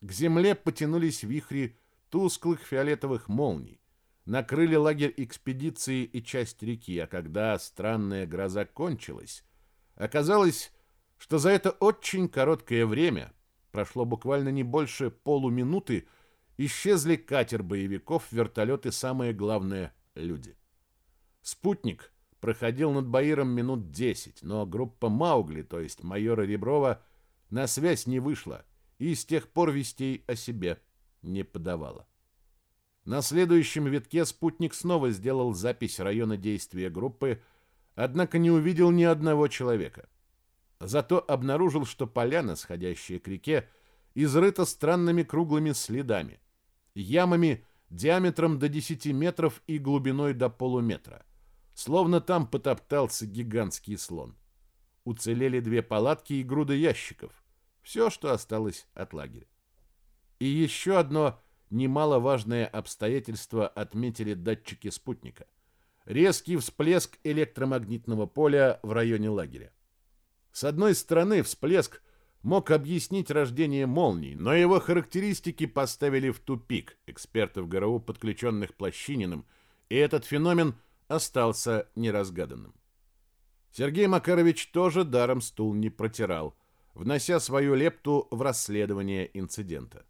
К земле потянулись вихри тусклых фиолетовых молний, накрыли лагерь экспедиции и часть реки, а когда странная гроза кончилась, оказалось, что за это очень короткое время, прошло буквально не больше полуминуты, исчезли катер боевиков, вертолеты, самое главное — люди. Спутник — проходил над Баиром минут десять, но группа Маугли, то есть майора Реброва, на связь не вышла и с тех пор вестей о себе не подавала. На следующем витке спутник снова сделал запись района действия группы, однако не увидел ни одного человека. Зато обнаружил, что поляна, сходящая к реке, изрыта странными круглыми следами, ямами диаметром до 10 метров и глубиной до полуметра – Словно там потоптался гигантский слон. Уцелели две палатки и груда ящиков. Все, что осталось от лагеря. И еще одно немаловажное обстоятельство отметили датчики спутника. Резкий всплеск электромагнитного поля в районе лагеря. С одной стороны, всплеск мог объяснить рождение молний, но его характеристики поставили в тупик экспертов ГРУ, подключенных Плащининым, и этот феномен остался неразгаданным. Сергей Макарович тоже даром стул не протирал, внося свою лепту в расследование инцидента.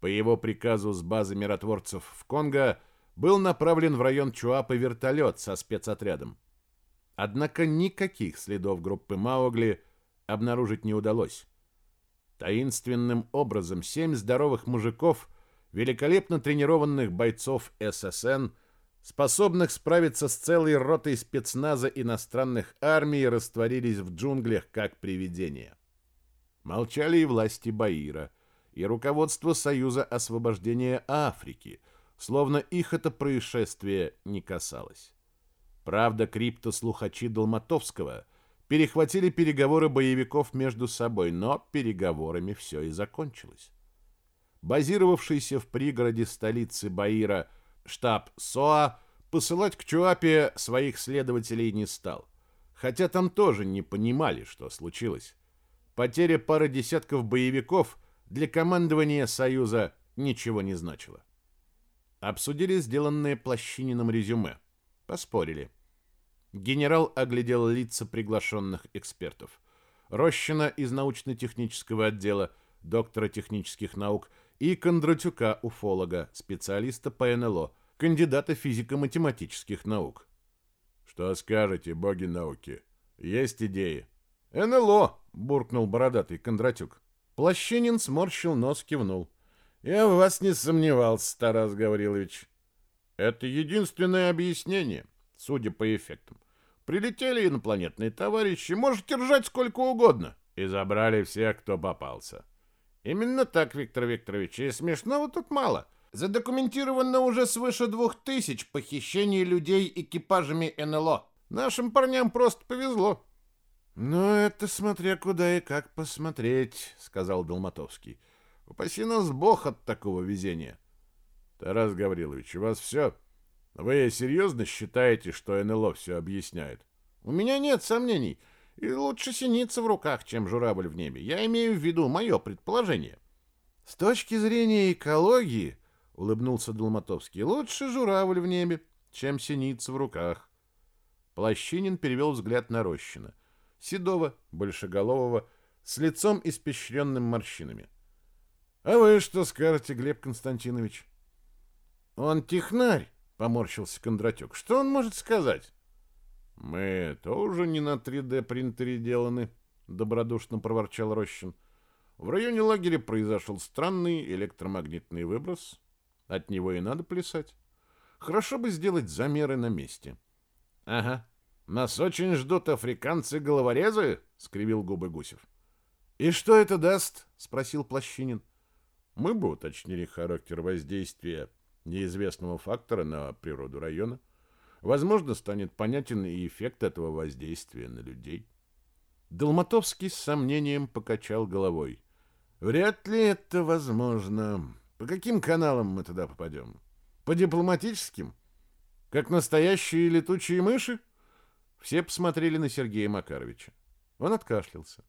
По его приказу с базы миротворцев в Конго был направлен в район Чуапа вертолет со спецотрядом. Однако никаких следов группы Маугли обнаружить не удалось. Таинственным образом семь здоровых мужиков, великолепно тренированных бойцов ССН, способных справиться с целой ротой спецназа иностранных армий, растворились в джунглях как привидения. Молчали и власти Баира, и руководство Союза освобождения Африки, словно их это происшествие не касалось. Правда, криптослухачи Долматовского перехватили переговоры боевиков между собой, но переговорами все и закончилось. Базировавшийся в пригороде столицы Баира штаб СОА посылать к Чуапе своих следователей не стал, хотя там тоже не понимали, что случилось. Потеря пары десятков боевиков для командования Союза ничего не значила. Обсудили сделанное Плащининым резюме. Поспорили. Генерал оглядел лица приглашенных экспертов. Рощина из научно-технического отдела, доктора технических наук, и Кондратюка, уфолога, специалиста по НЛО, кандидата физико-математических наук. «Что скажете, боги науки? Есть идеи?» «НЛО!» — буркнул бородатый Кондратюк. Плащинин сморщил нос, кивнул. «Я в вас не сомневался, Тарас Гаврилович». «Это единственное объяснение, судя по эффектам. Прилетели инопланетные товарищи, можете ржать сколько угодно, и забрали всех, кто попался». «Именно так, Виктор Викторович, и смешного тут мало. Задокументировано уже свыше двух тысяч похищений людей экипажами НЛО. Нашим парням просто повезло». «Ну, это смотря куда и как посмотреть», — сказал Долматовский. «Упаси нас Бог от такого везения». «Тарас Гаврилович, у вас все? Вы серьезно считаете, что НЛО все объясняет?» «У меня нет сомнений. И лучше синица в руках, чем журавль в небе. Я имею в виду мое предположение». «С точки зрения экологии», — улыбнулся Долматовский, — «лучше журавль в небе, чем синица в руках». Плащинин перевел взгляд на Рощина седого, большеголового, с лицом испещренным морщинами. «А вы что скажете, Глеб Константинович?» «Он технарь», — поморщился Кондратюк. «Что он может сказать?» «Мы тоже не на 3D-принтере деланы», — добродушно проворчал Рощин. «В районе лагеря произошел странный электромагнитный выброс. От него и надо плясать. Хорошо бы сделать замеры на месте». «Ага, нас очень ждут африканцы-головорезы, скривил губы Гусев. И что это даст? спросил Плащинин. Мы бы уточнили характер воздействия неизвестного фактора на природу района. Возможно, станет понятен и эффект этого воздействия на людей. Долматовский с сомнением покачал головой. Вряд ли это возможно. По каким каналам мы туда попадем? По дипломатическим? Как настоящие летучие мыши? Все посмотрели на Сергея Макаровича. Он откашлялся.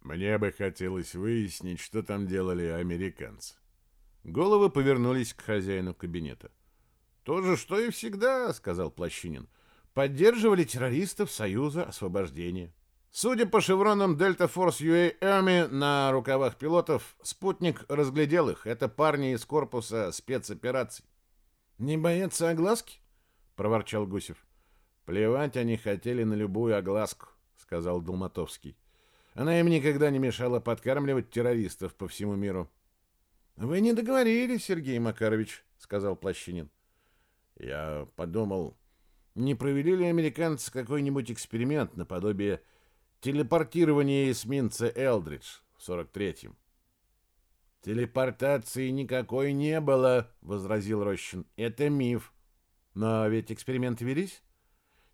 Мне бы хотелось выяснить, что там делали американцы. Головы повернулись к хозяину кабинета. «То же, что и всегда», — сказал Плащинин. «Поддерживали террористов Союза освобождения. Судя по шевронам Delta Force UA Army на рукавах пилотов, спутник разглядел их. Это парни из корпуса спецопераций». «Не боятся огласки?» — проворчал Гусев. Плевать они хотели на любую огласку, сказал Долматовский. Она им никогда не мешала подкармливать террористов по всему миру. Вы не договорились, Сергей Макарович, сказал Плащинин. Я подумал, не провели ли американцы какой-нибудь эксперимент наподобие телепортирования эсминца Элдридж в 43-м? Телепортации никакой не было, возразил Рощин. Это миф. Но ведь эксперименты велись?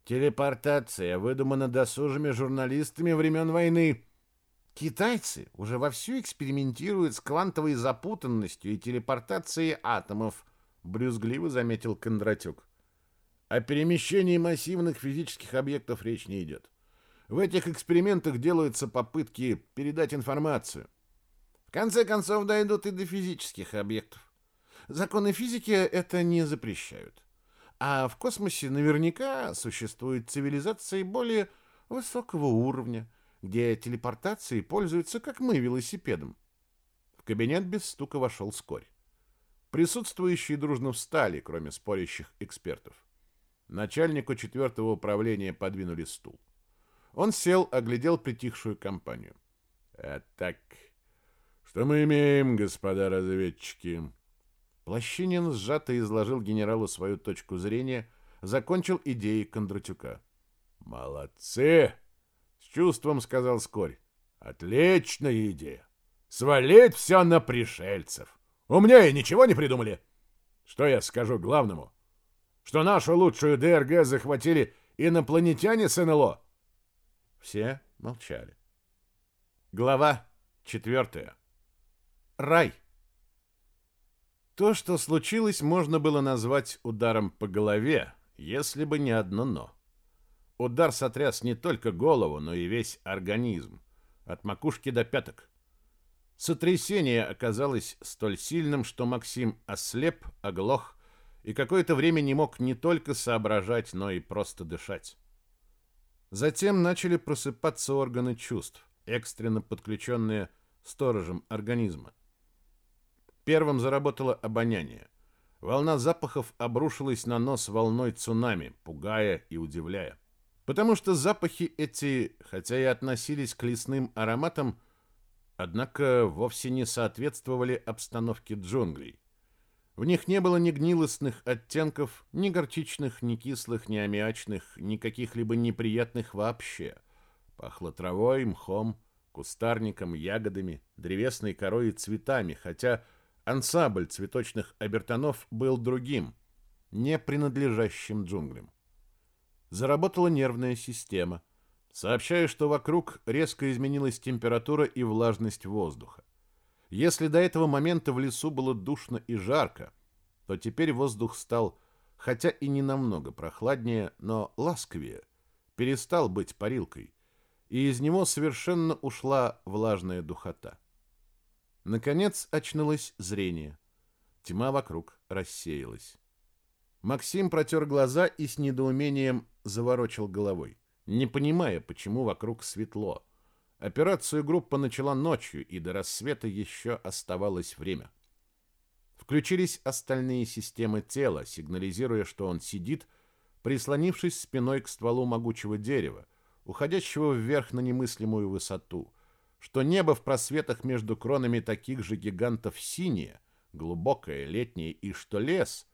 Телепортация выдумана досужими журналистами времен войны. Китайцы уже вовсю экспериментируют с квантовой запутанностью и телепортацией атомов, брюзгливо заметил Кондратюк. О перемещении массивных физических объектов речь не идет. В этих экспериментах делаются попытки передать информацию. В конце концов дойдут и до физических объектов. Законы физики это не запрещают. А в космосе наверняка существуют цивилизации более высокого уровня, где телепортацией пользуются, как мы, велосипедом. В кабинет без стука вошел Скорь. Присутствующие дружно встали, кроме спорящих экспертов. Начальнику четвертого управления подвинули стул. Он сел, оглядел притихшую компанию. «А так, что мы имеем, господа разведчики?» Плащинин сжато изложил генералу свою точку зрения, закончил идеи Кондратюка. «Молодцы!» — с чувством сказал Скорь. «Отличная идея! Свалить все на пришельцев! Умнее ничего не придумали! Что я скажу главному? Что нашу лучшую ДРГ захватили инопланетяне с НЛО?» Все молчали. Глава четвертая. Рай. То, что случилось, можно было назвать ударом по голове, если бы не одно «но». Удар сотряс не только голову, но и весь организм, от макушки до пяток. Сотрясение оказалось столь сильным, что Максим ослеп, оглох и какое-то время не мог не только соображать, но и просто дышать. Затем начали просыпаться органы чувств, экстренно подключенные сторожем организма. Первым заработало обоняние. Волна запахов обрушилась на нос волной цунами, пугая и удивляя. Потому что запахи эти, хотя и относились к лесным ароматам, однако вовсе не соответствовали обстановке джунглей. В них не было ни гнилостных оттенков, ни горчичных, ни кислых, ни аммиачных, ни каких-либо неприятных вообще. Пахло травой, мхом, кустарником, ягодами, древесной корой и цветами, хотя Ансамбль цветочных обертонов был другим, не принадлежащим джунглям. Заработала нервная система, сообщая, что вокруг резко изменилась температура и влажность воздуха. Если до этого момента в лесу было душно и жарко, то теперь воздух стал, хотя и не намного прохладнее, но ласковее, перестал быть парилкой, и из него совершенно ушла влажная духота. Наконец очнулось зрение. Тьма вокруг рассеялась. Максим протер глаза и с недоумением заворочил головой, не понимая, почему вокруг светло. Операцию группа начала ночью, и до рассвета еще оставалось время. Включились остальные системы тела, сигнализируя, что он сидит, прислонившись спиной к стволу могучего дерева, уходящего вверх на немыслимую высоту, что небо в просветах между кронами таких же гигантов синее, глубокое, летнее, и что лес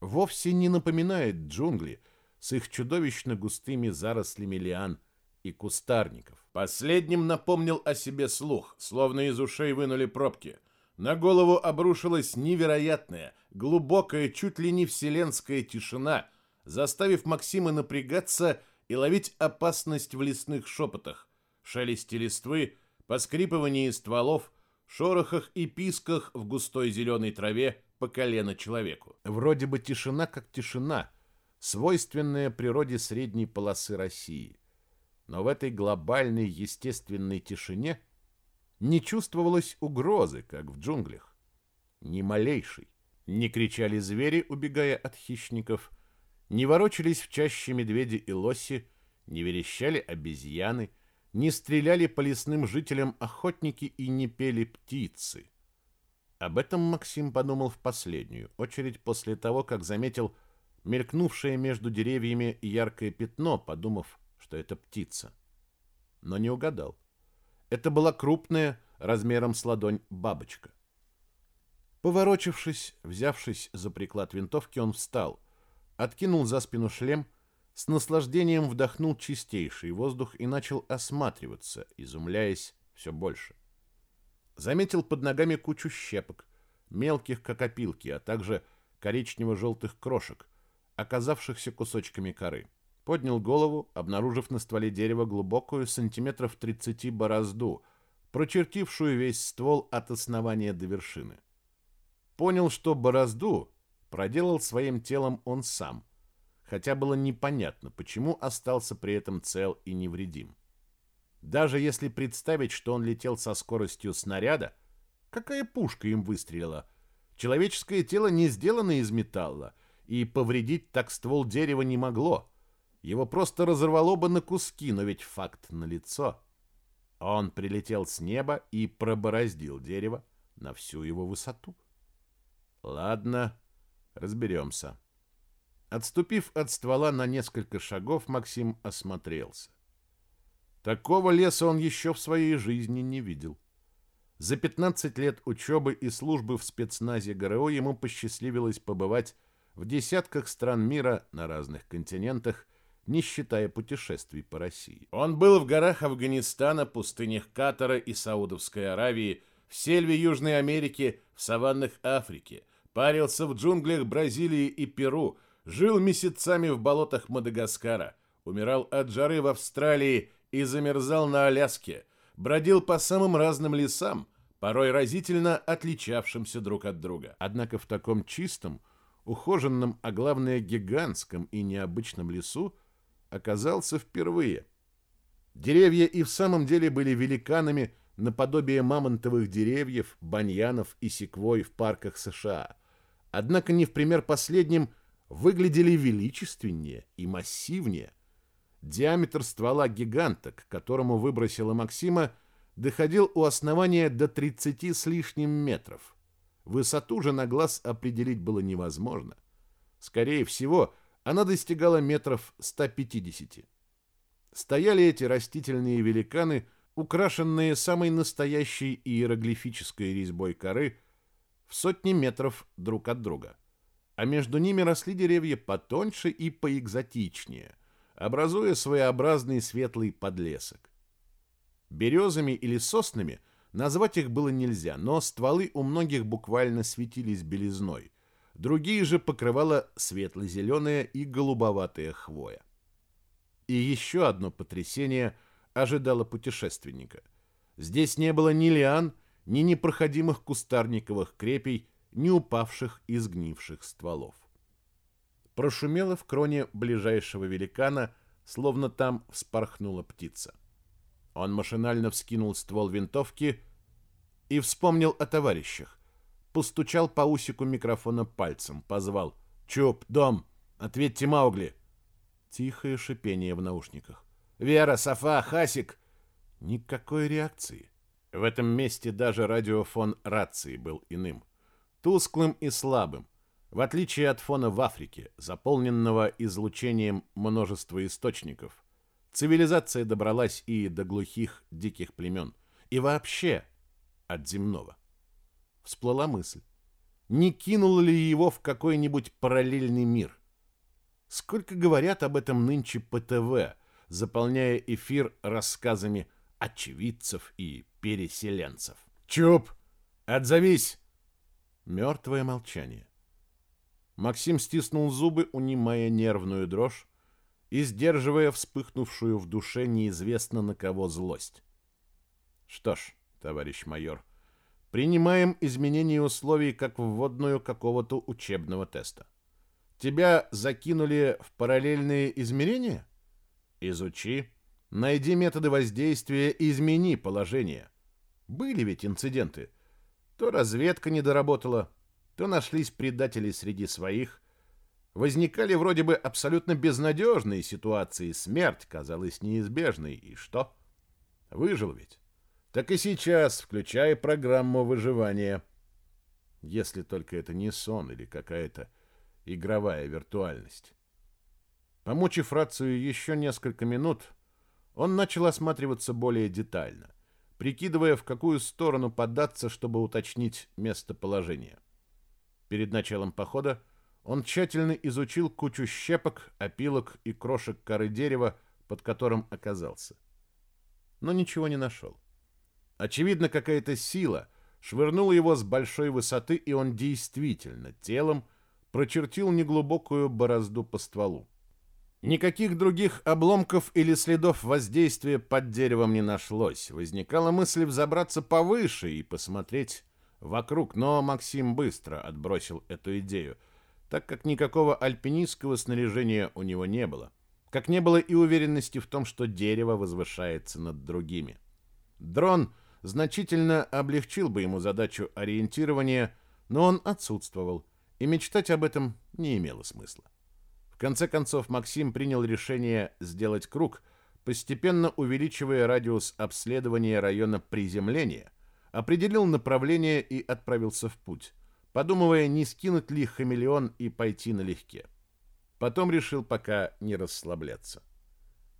вовсе не напоминает джунгли с их чудовищно густыми зарослями лиан и кустарников. Последним напомнил о себе слух, словно из ушей вынули пробки. На голову обрушилась невероятная, глубокая, чуть ли не вселенская тишина, заставив Максима напрягаться и ловить опасность в лесных шепотах, шелесте листвы, поскрипывании стволов, шорохах и писках в густой зеленой траве по колено человеку. Вроде бы тишина как тишина, свойственная природе средней полосы России. Но в этой глобальной естественной тишине не чувствовалось угрозы, как в джунглях. Ни малейшей. Не кричали звери, убегая от хищников, не ворочались в чаще медведи и лоси, не верещали обезьяны, не стреляли по лесным жителям охотники и не пели птицы. Об этом Максим подумал в последнюю очередь после того, как заметил мелькнувшее между деревьями яркое пятно, подумав, что это птица. Но не угадал. Это была крупная, размером с ладонь, бабочка. Поворочившись, взявшись за приклад винтовки, он встал, откинул за спину шлем с наслаждением вдохнул чистейший воздух и начал осматриваться, изумляясь все больше. Заметил под ногами кучу щепок, мелких как опилки, а также коричнево-желтых крошек, оказавшихся кусочками коры. Поднял голову, обнаружив на стволе дерева глубокую сантиметров 30 борозду, прочертившую весь ствол от основания до вершины. Понял, что борозду проделал своим телом он сам – хотя было непонятно, почему остался при этом цел и невредим. Даже если представить, что он летел со скоростью снаряда, какая пушка им выстрелила? Человеческое тело не сделано из металла, и повредить так ствол дерева не могло. Его просто разорвало бы на куски, но ведь факт налицо. Он прилетел с неба и пробороздил дерево на всю его высоту. Ладно, разберемся. Отступив от ствола на несколько шагов, Максим осмотрелся. Такого леса он еще в своей жизни не видел. За 15 лет учебы и службы в спецназе ГРО ему посчастливилось побывать в десятках стран мира на разных континентах, не считая путешествий по России. Он был в горах Афганистана, пустынях Катара и Саудовской Аравии, в сельве Южной Америки, в саваннах Африки, парился в джунглях Бразилии и Перу, жил месяцами в болотах Мадагаскара, умирал от жары в Австралии и замерзал на Аляске – бродил по самым разным лесам, порой разительно отличавшимся друг от друга. Однако в таком чистом, ухоженном, а главное гигантском и необычном лесу оказался впервые. Деревья и в самом деле были великанами наподобие мамонтовых деревьев, баньянов и секвой в парках США. Однако не в пример последним выглядели величественнее и массивнее. Диаметр ствола гиганта, к которому выбросила Максима, доходил у основания до 30 с лишним метров. Высоту же на глаз определить было невозможно. Скорее всего, она достигала метров 150. Стояли эти растительные великаны, украшенные самой настоящей иероглифической резьбой коры, в сотни метров друг от друга. А между ними росли деревья потоньше и поэкзотичнее – образуя своеобразный светлый подлесок. Березами или соснами назвать их было нельзя, но стволы у многих буквально светились белизной, другие же покрывала светло-зеленая и голубоватая хвоя. И еще одно потрясение ожидало путешественника. Здесь не было ни лиан, ни непроходимых кустарниковых крепей, ни упавших и сгнивших стволов прошумело в кроне ближайшего великана, словно там вспорхнула птица. Он машинально вскинул ствол винтовки и вспомнил о товарищах. Постучал по усику микрофона пальцем, позвал «Чуп, дом, ответьте Маугли!» Тихое шипение в наушниках. «Вера, Софа, Хасик!» Никакой реакции. В этом месте даже радиофон рации был иным. Тусклым и слабым, в отличие от фона в Африке, заполненного излучением множества источников, цивилизация добралась и до глухих диких племен, и вообще от земного. Всплыла мысль, не кинул ли его в какой-нибудь параллельный мир? Сколько говорят об этом нынче по ТВ, заполняя эфир рассказами очевидцев и переселенцев. «Чуп! Отзовись!» Мертвое молчание. Максим стиснул зубы, унимая нервную дрожь и сдерживая вспыхнувшую в душе неизвестно на кого злость. Что ж, товарищ майор, принимаем изменение условий как вводную какого-то учебного теста. Тебя закинули в параллельные измерения? Изучи, найди методы воздействия и измени положение. Были ведь инциденты. То разведка не доработала, то нашлись предатели среди своих. Возникали вроде бы абсолютно безнадежные ситуации, смерть казалась неизбежной. И что? Выжил ведь. Так и сейчас, включая программу выживания. Если только это не сон или какая-то игровая виртуальность. Помучив рацию еще несколько минут, он начал осматриваться более детально, прикидывая, в какую сторону податься, чтобы уточнить местоположение. Перед началом похода он тщательно изучил кучу щепок, опилок и крошек коры дерева, под которым оказался. Но ничего не нашел. Очевидно, какая-то сила швырнула его с большой высоты, и он действительно телом прочертил неглубокую борозду по стволу. Никаких других обломков или следов воздействия под деревом не нашлось. Возникала мысль взобраться повыше и посмотреть вокруг, но Максим быстро отбросил эту идею, так как никакого альпинистского снаряжения у него не было. Как не было и уверенности в том, что дерево возвышается над другими. Дрон значительно облегчил бы ему задачу ориентирования, но он отсутствовал, и мечтать об этом не имело смысла. В конце концов, Максим принял решение сделать круг, постепенно увеличивая радиус обследования района приземления, определил направление и отправился в путь, подумывая, не скинуть ли хамелеон и пойти налегке. Потом решил пока не расслабляться.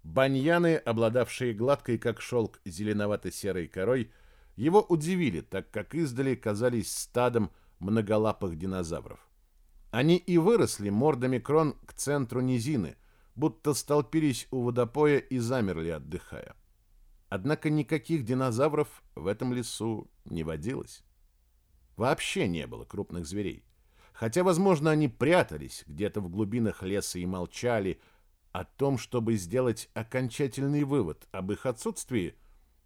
Баньяны, обладавшие гладкой, как шелк, зеленовато-серой корой, его удивили, так как издали казались стадом многолапых динозавров. Они и выросли мордами крон к центру низины, будто столпились у водопоя и замерли, отдыхая. Однако никаких динозавров в этом лесу не водилось. Вообще не было крупных зверей. Хотя, возможно, они прятались где-то в глубинах леса и молчали. О том, чтобы сделать окончательный вывод об их отсутствии,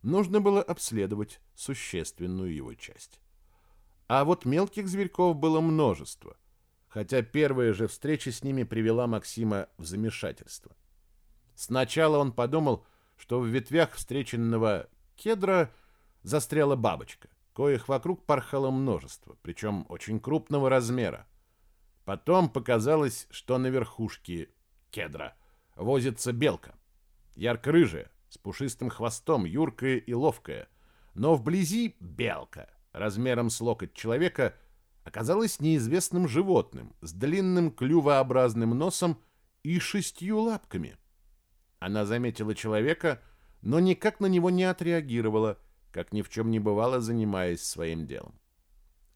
нужно было обследовать существенную его часть. А вот мелких зверьков было множество, хотя первая же встреча с ними привела Максима в замешательство. Сначала он подумал, что в ветвях встреченного кедра застряла бабочка, коих вокруг порхало множество, причем очень крупного размера. Потом показалось, что на верхушке кедра возится белка, ярко-рыжая, с пушистым хвостом, юркая и ловкая, но вблизи белка — размером с локоть человека, оказалась неизвестным животным с длинным клювообразным носом и шестью лапками. Она заметила человека, но никак на него не отреагировала, как ни в чем не бывало, занимаясь своим делом.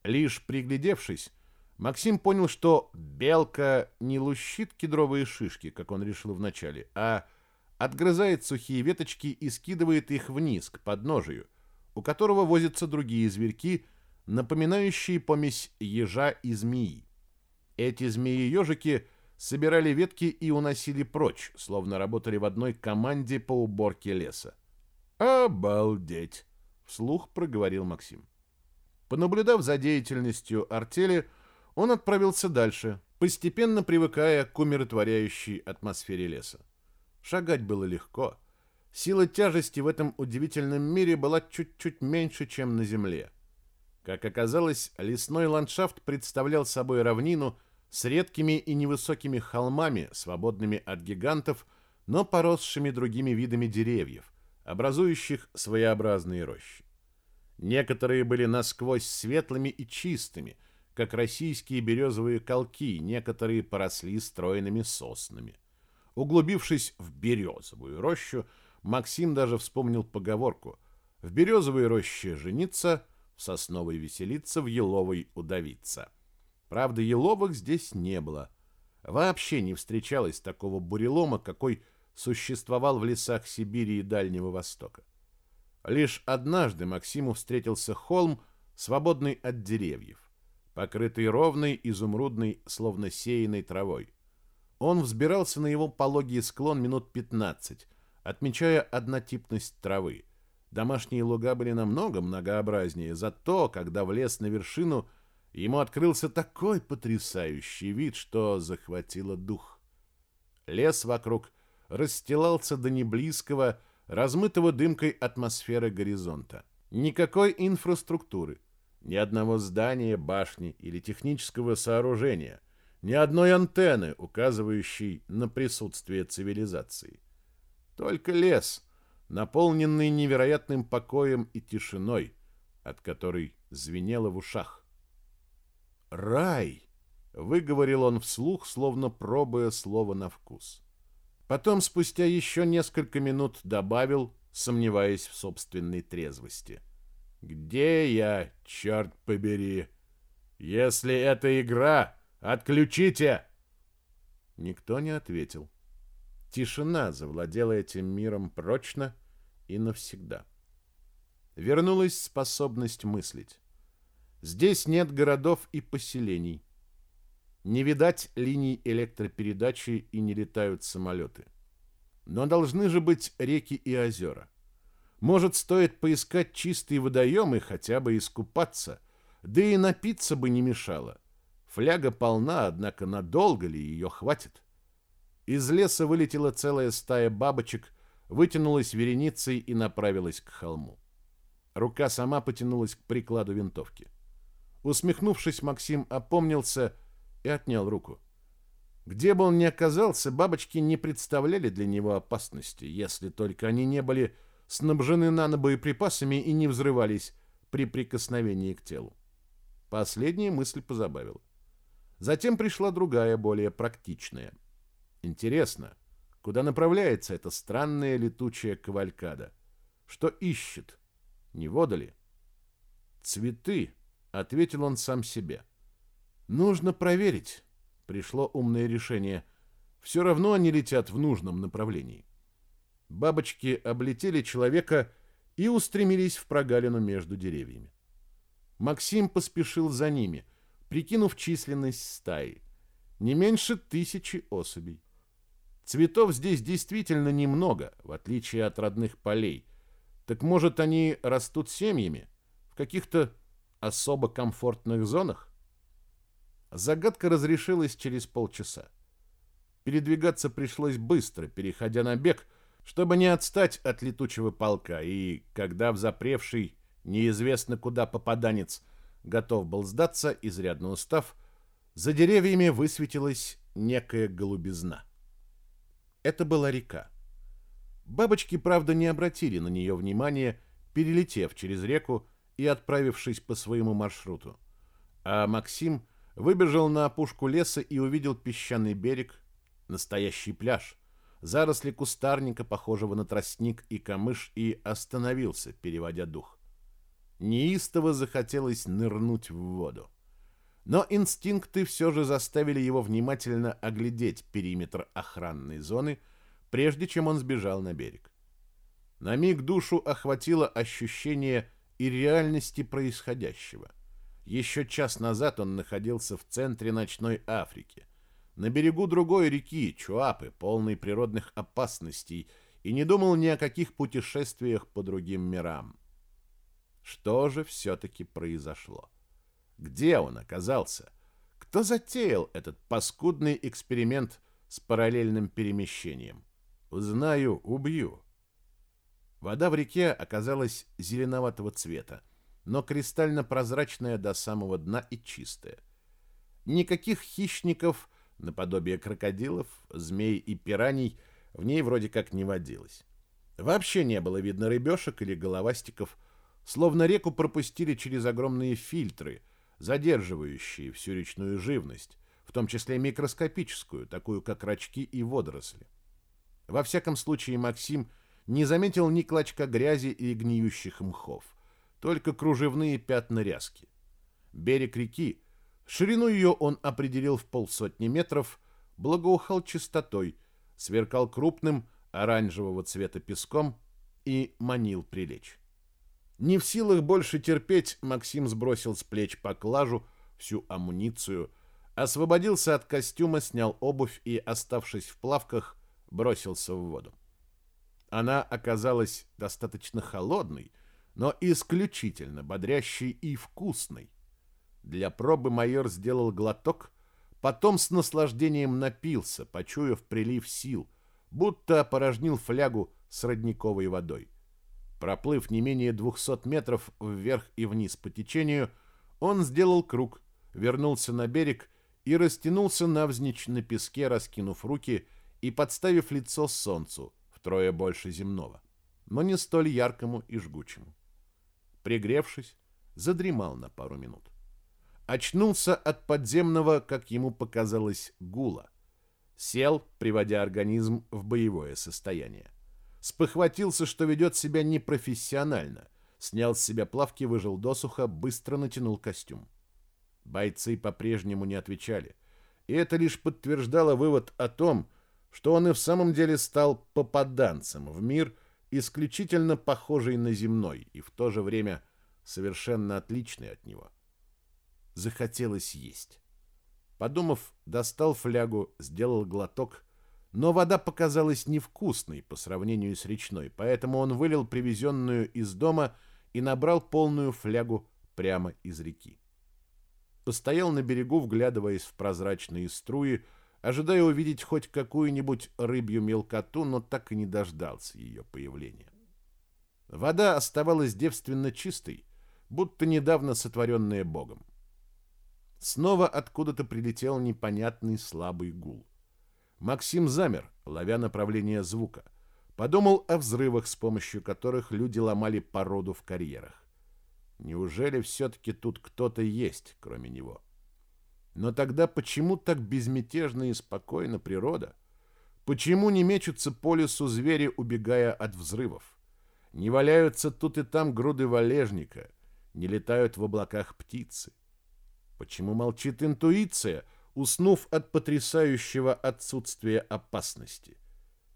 Лишь приглядевшись, Максим понял, что белка не лущит кедровые шишки, как он решил вначале, а отгрызает сухие веточки и скидывает их вниз, к подножию, у которого возятся другие зверьки, напоминающие помесь ежа и змеи. Эти змеи-ежики собирали ветки и уносили прочь, словно работали в одной команде по уборке леса. «Обалдеть!» — вслух проговорил Максим. Понаблюдав за деятельностью артели, он отправился дальше, постепенно привыкая к умиротворяющей атмосфере леса. Шагать было легко — Сила тяжести в этом удивительном мире была чуть-чуть меньше, чем на Земле. Как оказалось, лесной ландшафт представлял собой равнину с редкими и невысокими холмами, свободными от гигантов, но поросшими другими видами деревьев, образующих своеобразные рощи. Некоторые были насквозь светлыми и чистыми, как российские березовые колки, некоторые поросли стройными соснами. Углубившись в березовую рощу, Максим даже вспомнил поговорку «В березовой роще жениться, в сосновой веселиться, в еловой удавиться». Правда, еловых здесь не было. Вообще не встречалось такого бурелома, какой существовал в лесах Сибири и Дальнего Востока. Лишь однажды Максиму встретился холм, свободный от деревьев, покрытый ровной, изумрудной, словно сеянной травой. Он взбирался на его пологий склон минут пятнадцать, отмечая однотипность травы. Домашние луга были намного многообразнее, зато, когда влез на вершину, ему открылся такой потрясающий вид, что захватило дух. Лес вокруг расстилался до неблизкого, размытого дымкой атмосферы горизонта. Никакой инфраструктуры, ни одного здания, башни или технического сооружения, ни одной антенны, указывающей на присутствие цивилизации. Только лес, наполненный невероятным покоем и тишиной, от которой звенело в ушах. «Рай!» — выговорил он вслух, словно пробуя слово на вкус. Потом, спустя еще несколько минут, добавил, сомневаясь в собственной трезвости. «Где я, черт побери? Если это игра, отключите!» Никто не ответил. Тишина завладела этим миром прочно и навсегда. Вернулась способность мыслить. Здесь нет городов и поселений. Не видать линий электропередачи и не летают самолеты. Но должны же быть реки и озера. Может, стоит поискать чистые водоемы, хотя бы искупаться, да и напиться бы не мешало. Фляга полна, однако надолго ли ее хватит? Из леса вылетела целая стая бабочек, вытянулась вереницей и направилась к холму. Рука сама потянулась к прикладу винтовки. Усмехнувшись, Максим опомнился и отнял руку. Где бы он ни оказался, бабочки не представляли для него опасности, если только они не были снабжены нанобоеприпасами и не взрывались при прикосновении к телу. Последняя мысль позабавила. Затем пришла другая, более практичная. Интересно, куда направляется эта странная летучая кавалькада? Что ищет? Не вода ли? Цветы, ответил он сам себе. Нужно проверить. Пришло умное решение. Все равно они летят в нужном направлении. Бабочки облетели человека и устремились в прогалину между деревьями. Максим поспешил за ними, прикинув численность стаи. Не меньше тысячи особей. Цветов здесь действительно немного, в отличие от родных полей. Так может, они растут семьями в каких-то особо комфортных зонах? Загадка разрешилась через полчаса. Передвигаться пришлось быстро, переходя на бег, чтобы не отстать от летучего полка, и когда взапревший, неизвестно куда попаданец, готов был сдаться, изрядно устав, за деревьями высветилась некая голубизна. Это была река. Бабочки, правда, не обратили на нее внимания, перелетев через реку и отправившись по своему маршруту. А Максим — Выбежал на опушку леса и увидел песчаный берег, настоящий пляж, заросли кустарника, похожего на тростник и камыш, и остановился, переводя дух. Неистово захотелось нырнуть в воду. Но инстинкты все же заставили его внимательно оглядеть периметр охранной зоны, прежде чем он сбежал на берег. На миг душу охватило ощущение и реальности происходящего – еще час назад он находился в центре ночной Африки, на берегу другой реки, Чуапы, полной природных опасностей, и не думал ни о каких путешествиях по другим мирам. Что же все-таки произошло? Где он оказался? Кто затеял этот паскудный эксперимент с параллельным перемещением? Узнаю, убью. Вода в реке оказалась зеленоватого цвета но кристально-прозрачная до самого дна и чистая. Никаких хищников, наподобие крокодилов, змей и пираний, в ней вроде как не водилось. Вообще не было видно рыбешек или головастиков, словно реку пропустили через огромные фильтры, задерживающие всю речную живность, в том числе микроскопическую, такую как рачки и водоросли. Во всяком случае, Максим не заметил ни клочка грязи и гниющих мхов только кружевные пятна ряски. Берег реки, ширину ее он определил в полсотни метров, благоухал чистотой, сверкал крупным оранжевого цвета песком и манил прилечь. Не в силах больше терпеть, Максим сбросил с плеч поклажу, всю амуницию, освободился от костюма, снял обувь и, оставшись в плавках, бросился в воду. Она оказалась достаточно холодной, но исключительно бодрящий и вкусный. Для пробы майор сделал глоток, потом с наслаждением напился, почуяв прилив сил, будто опорожнил флягу с родниковой водой. Проплыв не менее 200 метров вверх и вниз по течению, он сделал круг, вернулся на берег и растянулся навзничь на песке, раскинув руки и подставив лицо солнцу, втрое больше земного, но не столь яркому и жгучему пригревшись, задремал на пару минут. Очнулся от подземного, как ему показалось, гула. Сел, приводя организм в боевое состояние. Спохватился, что ведет себя непрофессионально. Снял с себя плавки, выжил досуха, быстро натянул костюм. Бойцы по-прежнему не отвечали. И это лишь подтверждало вывод о том, что он и в самом деле стал попаданцем в мир – исключительно похожий на земной и в то же время совершенно отличный от него. Захотелось есть. Подумав, достал флягу, сделал глоток, но вода показалась невкусной по сравнению с речной, поэтому он вылил привезенную из дома и набрал полную флягу прямо из реки. Постоял на берегу, вглядываясь в прозрачные струи, ожидая увидеть хоть какую-нибудь рыбью мелкоту, но так и не дождался ее появления. Вода оставалась девственно чистой, будто недавно сотворенная Богом. Снова откуда-то прилетел непонятный слабый гул. Максим замер, ловя направление звука. Подумал о взрывах, с помощью которых люди ломали породу в карьерах. Неужели все-таки тут кто-то есть, кроме него? Но тогда почему так безмятежно и спокойно природа? Почему не мечутся по лесу звери, убегая от взрывов? Не валяются тут и там груды валежника, не летают в облаках птицы? Почему молчит интуиция, уснув от потрясающего отсутствия опасности?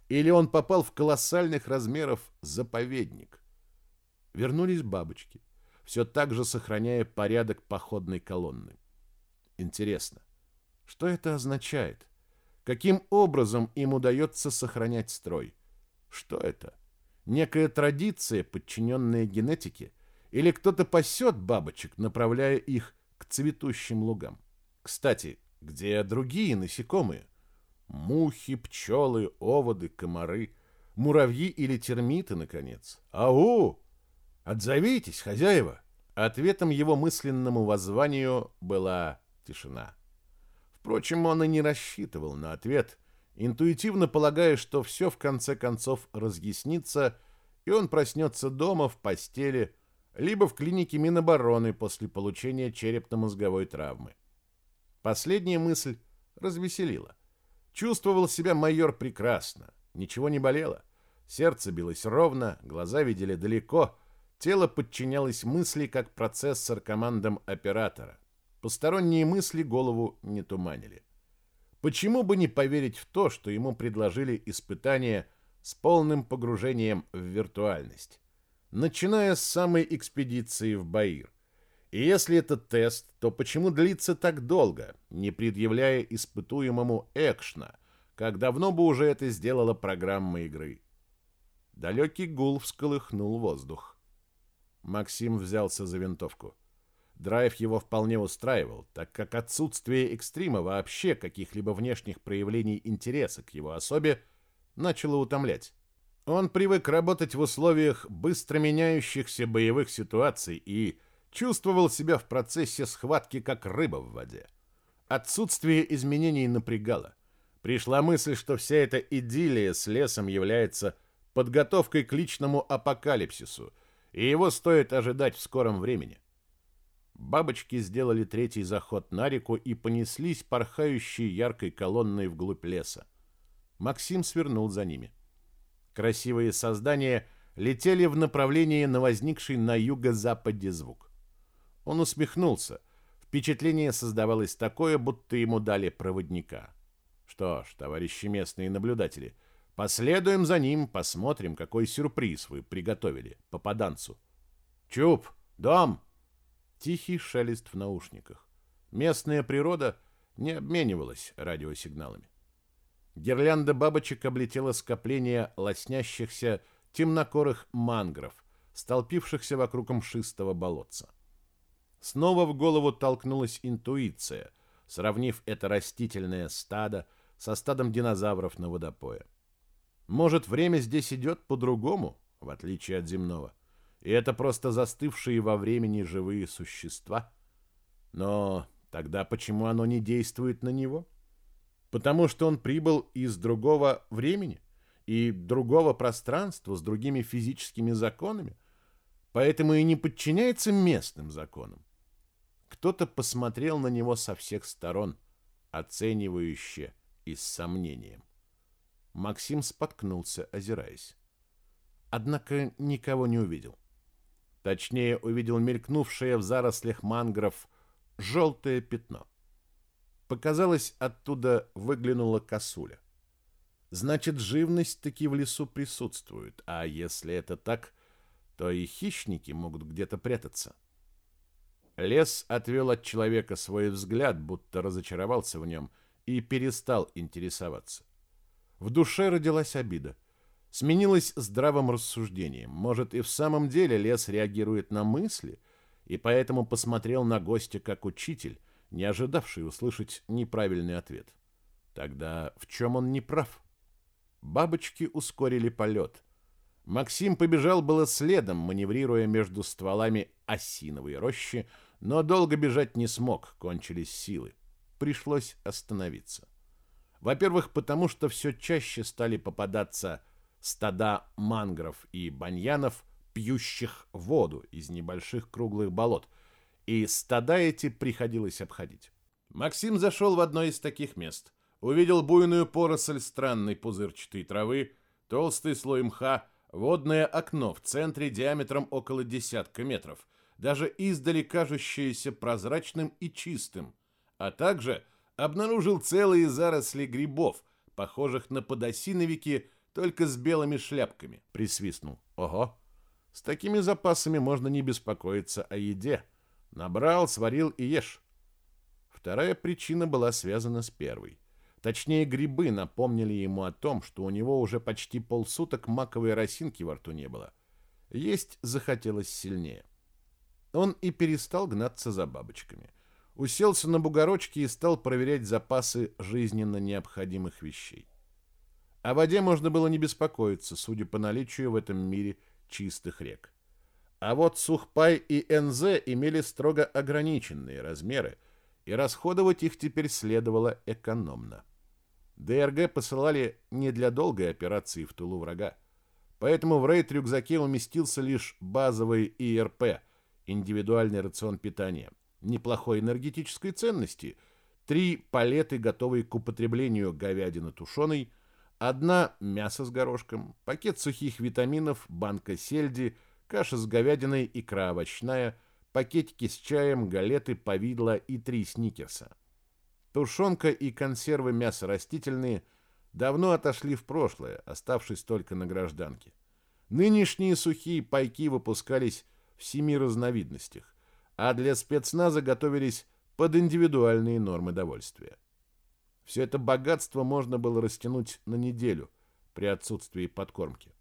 Или он попал в колоссальных размеров заповедник? Вернулись бабочки, все так же сохраняя порядок походной колонны. Интересно, что это означает? Каким образом им удается сохранять строй? Что это? Некая традиция, подчиненная генетике? Или кто-то пасет бабочек, направляя их к цветущим лугам? Кстати, где другие насекомые? Мухи, пчелы, оводы, комары, муравьи или термиты, наконец. Ау! Отзовитесь, хозяева! Ответом его мысленному воззванию была тишина. Впрочем, он и не рассчитывал на ответ, интуитивно полагая, что все в конце концов разъяснится, и он проснется дома в постели, либо в клинике Минобороны после получения черепно-мозговой травмы. Последняя мысль развеселила. Чувствовал себя майор прекрасно, ничего не болело. Сердце билось ровно, глаза видели далеко, тело подчинялось мысли, как процессор командам оператора. Посторонние мысли голову не туманили. Почему бы не поверить в то, что ему предложили испытание с полным погружением в виртуальность, начиная с самой экспедиции в Баир? И если это тест, то почему длится так долго, не предъявляя испытуемому экшна, как давно бы уже это сделала программа игры? Далекий гул всколыхнул воздух. Максим взялся за винтовку. Драйв его вполне устраивал, так как отсутствие экстрима вообще каких-либо внешних проявлений интереса к его особе начало утомлять. Он привык работать в условиях быстро меняющихся боевых ситуаций и чувствовал себя в процессе схватки как рыба в воде. Отсутствие изменений напрягало. Пришла мысль, что вся эта идиллия с лесом является подготовкой к личному апокалипсису, и его стоит ожидать в скором времени. Бабочки сделали третий заход на реку и понеслись порхающей яркой колонной вглубь леса. Максим свернул за ними. Красивые создания летели в направлении на возникший на юго-западе звук. Он усмехнулся. Впечатление создавалось такое, будто ему дали проводника. Что ж, товарищи местные наблюдатели, последуем за ним, посмотрим, какой сюрприз вы приготовили попаданцу. Чуп, дом! Тихий шелест в наушниках. Местная природа не обменивалась радиосигналами. Гирлянда бабочек облетела скопление лоснящихся темнокорых мангров, столпившихся вокруг мшистого болотца. Снова в голову толкнулась интуиция, сравнив это растительное стадо со стадом динозавров на водопое. Может, время здесь идет по-другому, в отличие от земного. И это просто застывшие во времени живые существа. Но тогда почему оно не действует на него? Потому что он прибыл из другого времени и другого пространства с другими физическими законами, поэтому и не подчиняется местным законам. Кто-то посмотрел на него со всех сторон, оценивающе и с сомнением. Максим споткнулся, озираясь. Однако никого не увидел. Точнее, увидел мелькнувшее в зарослях мангров желтое пятно. Показалось, оттуда выглянула косуля. Значит, живность таки в лесу присутствует, а если это так, то и хищники могут где-то прятаться. Лес отвел от человека свой взгляд, будто разочаровался в нем, и перестал интересоваться. В душе родилась обида — сменилось здравым рассуждением. Может, и в самом деле лес реагирует на мысли, и поэтому посмотрел на гостя как учитель, не ожидавший услышать неправильный ответ. Тогда в чем он не прав? Бабочки ускорили полет. Максим побежал было следом, маневрируя между стволами осиновой рощи, но долго бежать не смог, кончились силы. Пришлось остановиться. Во-первых, потому что все чаще стали попадаться стада мангров и баньянов, пьющих воду из небольших круглых болот, и стада эти приходилось обходить. Максим зашел в одно из таких мест, увидел буйную поросль странной пузырчатой травы, толстый слой мха, водное окно в центре диаметром около десятка метров, даже издали кажущееся прозрачным и чистым, а также обнаружил целые заросли грибов, похожих на подосиновики, только с белыми шляпками. Присвистнул. Ого! С такими запасами можно не беспокоиться о еде. Набрал, сварил и ешь. Вторая причина была связана с первой. Точнее, грибы напомнили ему о том, что у него уже почти полсуток маковой росинки во рту не было. Есть захотелось сильнее. Он и перестал гнаться за бабочками. Уселся на бугорочке и стал проверять запасы жизненно необходимых вещей. О воде можно было не беспокоиться, судя по наличию в этом мире чистых рек. А вот Сухпай и НЗ имели строго ограниченные размеры, и расходовать их теперь следовало экономно. ДРГ посылали не для долгой операции в тылу врага, поэтому в рейд-рюкзаке уместился лишь базовый ИРП, индивидуальный рацион питания, неплохой энергетической ценности, три палеты, готовые к употреблению говядины тушеной, одна мясо с горошком, пакет сухих витаминов, банка сельди, каша с говядиной, икра овощная, пакетики с чаем, галеты, повидло и три сникерса. Тушенка и консервы мяса растительные давно отошли в прошлое, оставшись только на гражданке. Нынешние сухие пайки выпускались в семи разновидностях, а для спецназа готовились под индивидуальные нормы довольствия. Все это богатство можно было растянуть на неделю при отсутствии подкормки.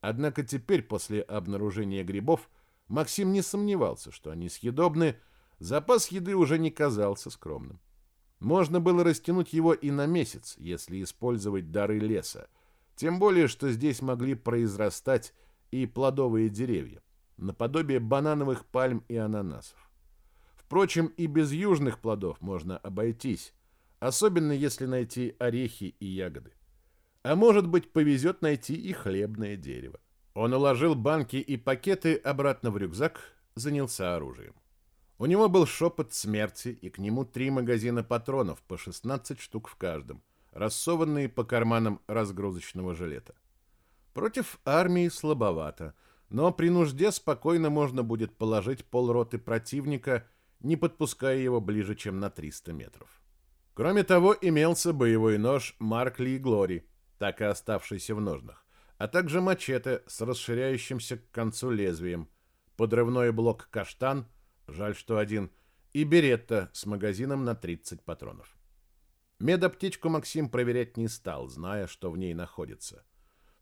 Однако теперь, после обнаружения грибов, Максим не сомневался, что они съедобны, запас еды уже не казался скромным. Можно было растянуть его и на месяц, если использовать дары леса, тем более, что здесь могли произрастать и плодовые деревья, наподобие банановых пальм и ананасов. Впрочем, и без южных плодов можно обойтись, особенно если найти орехи и ягоды. А может быть, повезет найти и хлебное дерево. Он уложил банки и пакеты обратно в рюкзак, занялся оружием. У него был шепот смерти, и к нему три магазина патронов, по 16 штук в каждом, рассованные по карманам разгрузочного жилета. Против армии слабовато, но при нужде спокойно можно будет положить полроты противника, не подпуская его ближе, чем на 300 метров. Кроме того, имелся боевой нож Марк Ли Глори, так и оставшийся в ножнах, а также мачете с расширяющимся к концу лезвием, подрывной блок «Каштан», жаль, что один, и беретта с магазином на 30 патронов. Медоптечку Максим проверять не стал, зная, что в ней находится.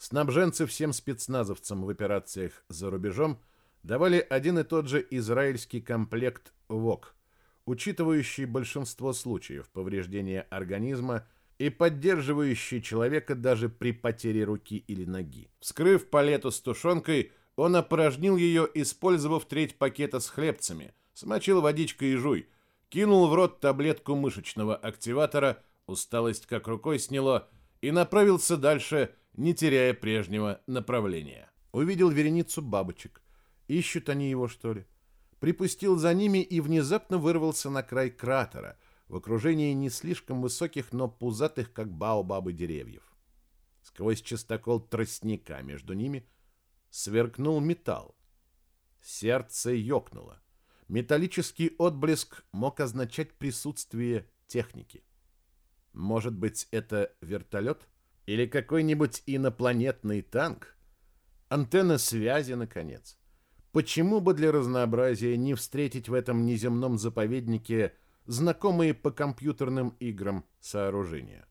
Снабженцы всем спецназовцам в операциях за рубежом давали один и тот же израильский комплект ВОК – учитывающий большинство случаев повреждения организма и поддерживающий человека даже при потере руки или ноги. Вскрыв палету с тушенкой, он опорожнил ее, использовав треть пакета с хлебцами, смочил водичкой и жуй, кинул в рот таблетку мышечного активатора, усталость как рукой сняло, и направился дальше, не теряя прежнего направления. Увидел вереницу бабочек. Ищут они его, что ли? припустил за ними и внезапно вырвался на край кратера, в окружении не слишком высоких, но пузатых, как баобабы, деревьев. Сквозь частокол тростника между ними сверкнул металл. Сердце ёкнуло. Металлический отблеск мог означать присутствие техники. Может быть, это вертолет? Или какой-нибудь инопланетный танк? Антенна связи, наконец. Почему бы для разнообразия не встретить в этом неземном заповеднике знакомые по компьютерным играм сооружения?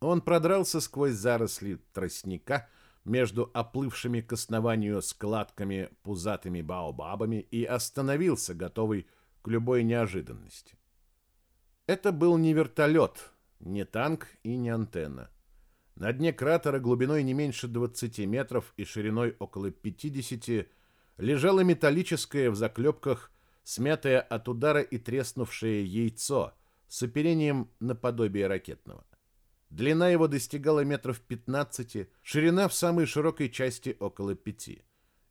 Он продрался сквозь заросли тростника между оплывшими к основанию складками пузатыми баобабами и остановился, готовый к любой неожиданности. Это был не вертолет, Не танк и не антенна. На дне кратера глубиной не меньше 20 метров и шириной около 50 лежало металлическое в заклепках, смятое от удара и треснувшее яйцо с оперением наподобие ракетного. Длина его достигала метров 15, ширина в самой широкой части около 5.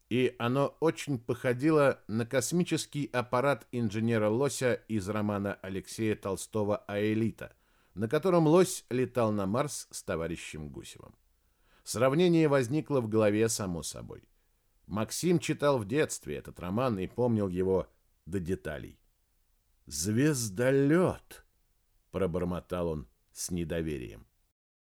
И оно очень походило на космический аппарат инженера Лося из романа Алексея Толстого «Аэлита», на котором Лось летал на Марс с товарищем Гусевым. Сравнение возникло в голове само собой. Максим читал в детстве этот роман и помнил его до деталей. «Звездолет!» — пробормотал он с недоверием.